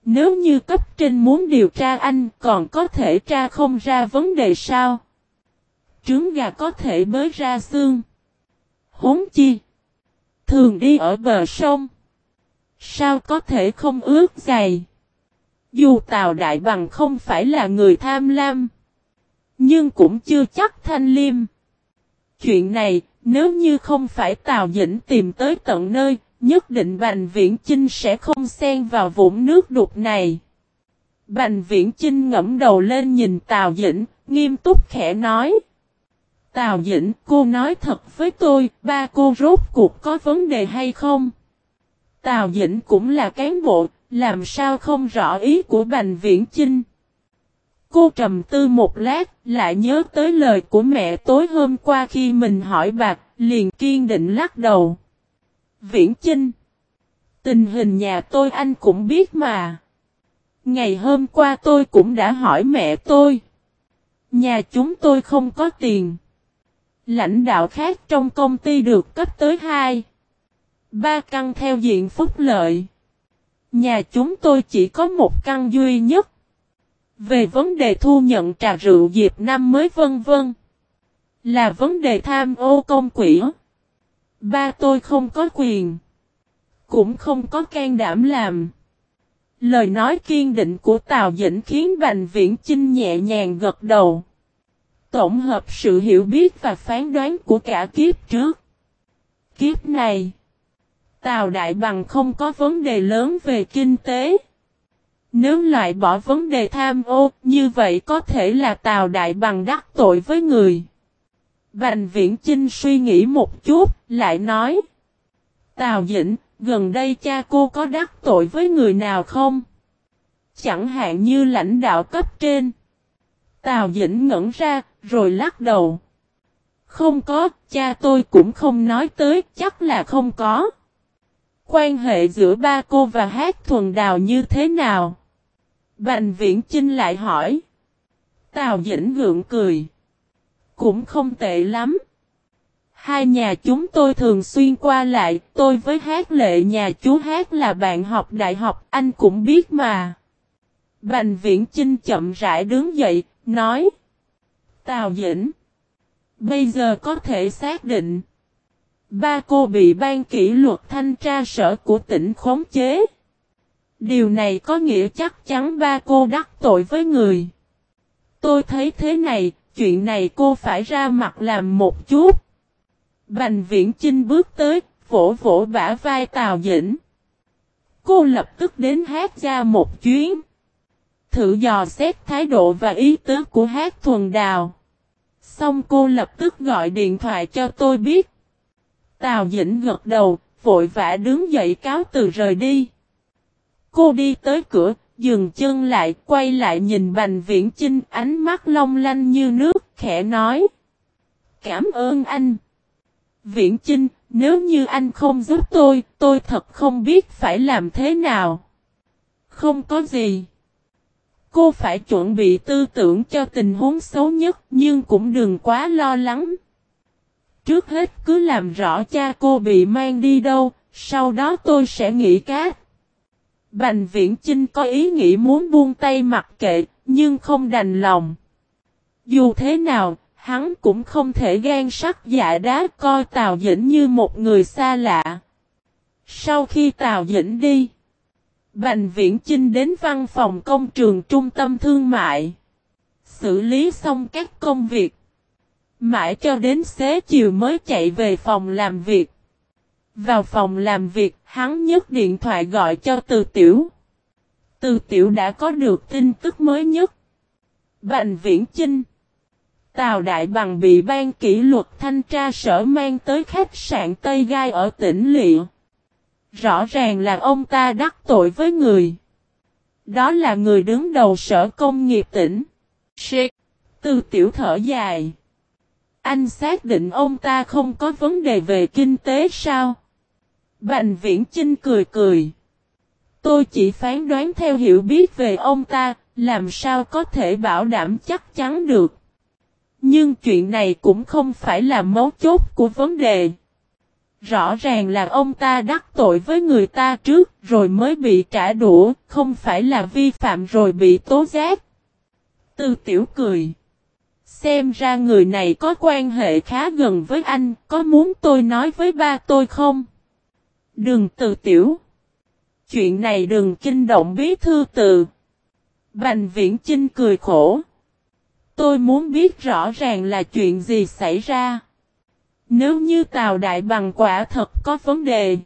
Nếu như cấp trên muốn điều tra anh còn có thể tra không ra vấn đề sao? Trứng gà có thể mới ra xương. Hốn chi? Thường đi ở bờ sông. Sao có thể không ước dày? Dù Tào Đại Bằng không phải là người tham lam. Nhưng cũng chưa chắc thanh liêm. Chuyện này, nếu như không phải Tào Dĩnh tìm tới tận nơi, nhất định Bành Viễn Chinh sẽ không xen vào vũng nước đục này. Bành Viễn Chinh ngẫm đầu lên nhìn Tào Dĩnh, nghiêm túc khẽ nói. Tào Dĩnh, cô nói thật với tôi, ba cô rốt cuộc có vấn đề hay không? Tào Dĩnh cũng là cán bộ, làm sao không rõ ý của Bành Viễn Chinh. Cô trầm tư một lát, lại nhớ tới lời của mẹ tối hôm qua khi mình hỏi bạc, liền kiên định lắc đầu. Viễn Chinh Tình hình nhà tôi anh cũng biết mà. Ngày hôm qua tôi cũng đã hỏi mẹ tôi. Nhà chúng tôi không có tiền. Lãnh đạo khác trong công ty được cấp tới 2. Ba căn theo diện phúc lợi. Nhà chúng tôi chỉ có một căn duy nhất. Về vấn đề thu nhận trà rượu dịp năm mới vân vân. Là vấn đề tham ô công quỹ. Ba tôi không có quyền. Cũng không có can đảm làm. Lời nói kiên định của Tào Dĩnh khiến Bành Viễn Chinh nhẹ nhàng gật đầu. Tổng hợp sự hiểu biết và phán đoán của cả kiếp trước. Kiếp này, Tào Đại Bằng không có vấn đề lớn về kinh tế. Nếu loại bỏ vấn đề tham ô, như vậy có thể là Tào Đại Bằng đắc tội với người. Bành Viễn Chinh suy nghĩ một chút, lại nói. Tào Dĩnh, gần đây cha cô có đắc tội với người nào không? Chẳng hạn như lãnh đạo cấp trên. Tào Dĩnh ngẩn ra, rồi lắc đầu. Không có, cha tôi cũng không nói tới, chắc là không có. Quan hệ giữa ba cô và hát thuần đào như thế nào? Bành viễn Trinh lại hỏi. Tào Dĩnh gượng cười. Cũng không tệ lắm. Hai nhà chúng tôi thường xuyên qua lại, tôi với hát lệ nhà chú hát là bạn học đại học, anh cũng biết mà. Bành viễn Trinh chậm rãi đứng dậy, nói. Tào Dĩnh. Bây giờ có thể xác định. Ba cô bị ban kỷ luật thanh tra sở của tỉnh khống chế. Điều này có nghĩa chắc chắn ba cô đắc tội với người. Tôi thấy thế này, chuyện này cô phải ra mặt làm một chút. Bành viễn Trinh bước tới, vỗ vỗ bả vai Tào Dĩnh. Cô lập tức đến hát ra một chuyến. Thử dò xét thái độ và ý tứ của hát thuần đào. Xong cô lập tức gọi điện thoại cho tôi biết. Tào Dĩnh gật đầu, vội vã đứng dậy cáo từ rời đi. Cô đi tới cửa, dừng chân lại, quay lại nhìn Bành Viễn Chinh ánh mắt long lanh như nước, khẽ nói. Cảm ơn anh. Viễn Chinh, nếu như anh không giúp tôi, tôi thật không biết phải làm thế nào. Không có gì. Cô phải chuẩn bị tư tưởng cho tình huống xấu nhất, nhưng cũng đừng quá lo lắng. Trước hết cứ làm rõ cha cô bị mang đi đâu, sau đó tôi sẽ nghĩ cách. Bành viễn Trinh có ý nghĩ muốn buông tay mặc kệ, nhưng không đành lòng. Dù thế nào, hắn cũng không thể gan sắc dạ đá coi Tào Dĩnh như một người xa lạ. Sau khi Tào Dĩnh đi, Bành Viễn Chinh đến văn phòng công trường trung tâm thương mại. Xử lý xong các công việc. Mãi cho đến xế chiều mới chạy về phòng làm việc. Vào phòng làm việc, hắn nhấc điện thoại gọi cho Từ Tiểu. Từ Tiểu đã có được tin tức mới nhất. Bành Viễn Chinh. Tào Đại Bằng bị ban kỷ luật thanh tra sở mang tới khách sạn Tây Gai ở tỉnh Liệu. Rõ ràng là ông ta đắc tội với người. Đó là người đứng đầu sở công nghiệp tỉnh. Shit. Từ tiểu thở dài. Anh xác định ông ta không có vấn đề về kinh tế sao? Bành viễn Trinh cười cười. Tôi chỉ phán đoán theo hiểu biết về ông ta, làm sao có thể bảo đảm chắc chắn được. Nhưng chuyện này cũng không phải là mấu chốt của vấn đề. Rõ ràng là ông ta đắc tội với người ta trước rồi mới bị trả đũa, không phải là vi phạm rồi bị tố giác. Từ tiểu cười. Xem ra người này có quan hệ khá gần với anh, có muốn tôi nói với ba tôi không? Đừng từ tiểu. chuyện này đừng kinh động bí thư từ. Bành viễn Chinh cười khổ. Tôi muốn biết rõ ràng là chuyện gì xảy ra. Nếu như Tào Đại Bằng quả thật có vấn đề.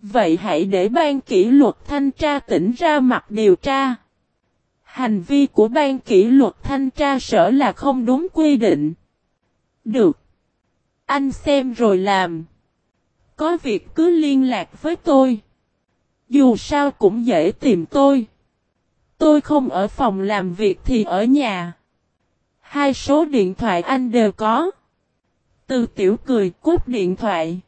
Vậy hãy để ban kỷ luật thanh tra tỉnh ra mặt điều tra. Hành vi của ban kỷ luật thanh tra sở là không đúng quy định. Được. Anh xem rồi làm. Có việc cứ liên lạc với tôi. Dù sao cũng dễ tìm tôi. Tôi không ở phòng làm việc thì ở nhà. Hai số điện thoại anh đều có. Từ tiểu cười cúp điện thoại.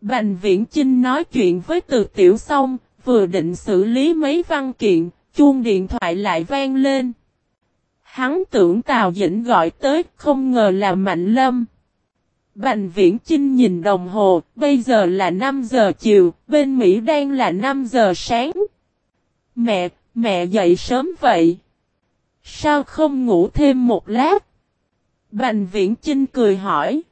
Bành viễn Chinh nói chuyện với từ tiểu xong, vừa định xử lý mấy văn kiện, chuông điện thoại lại vang lên. Hắn tưởng Tào Dĩnh gọi tới, không ngờ là Mạnh Lâm. Bành Viễn Chinh nhìn đồng hồ, bây giờ là 5 giờ chiều, bên Mỹ đang là 5 giờ sáng. Mẹ, mẹ dậy sớm vậy. Sao không ngủ thêm một lát? Bành Viễn Chinh cười hỏi.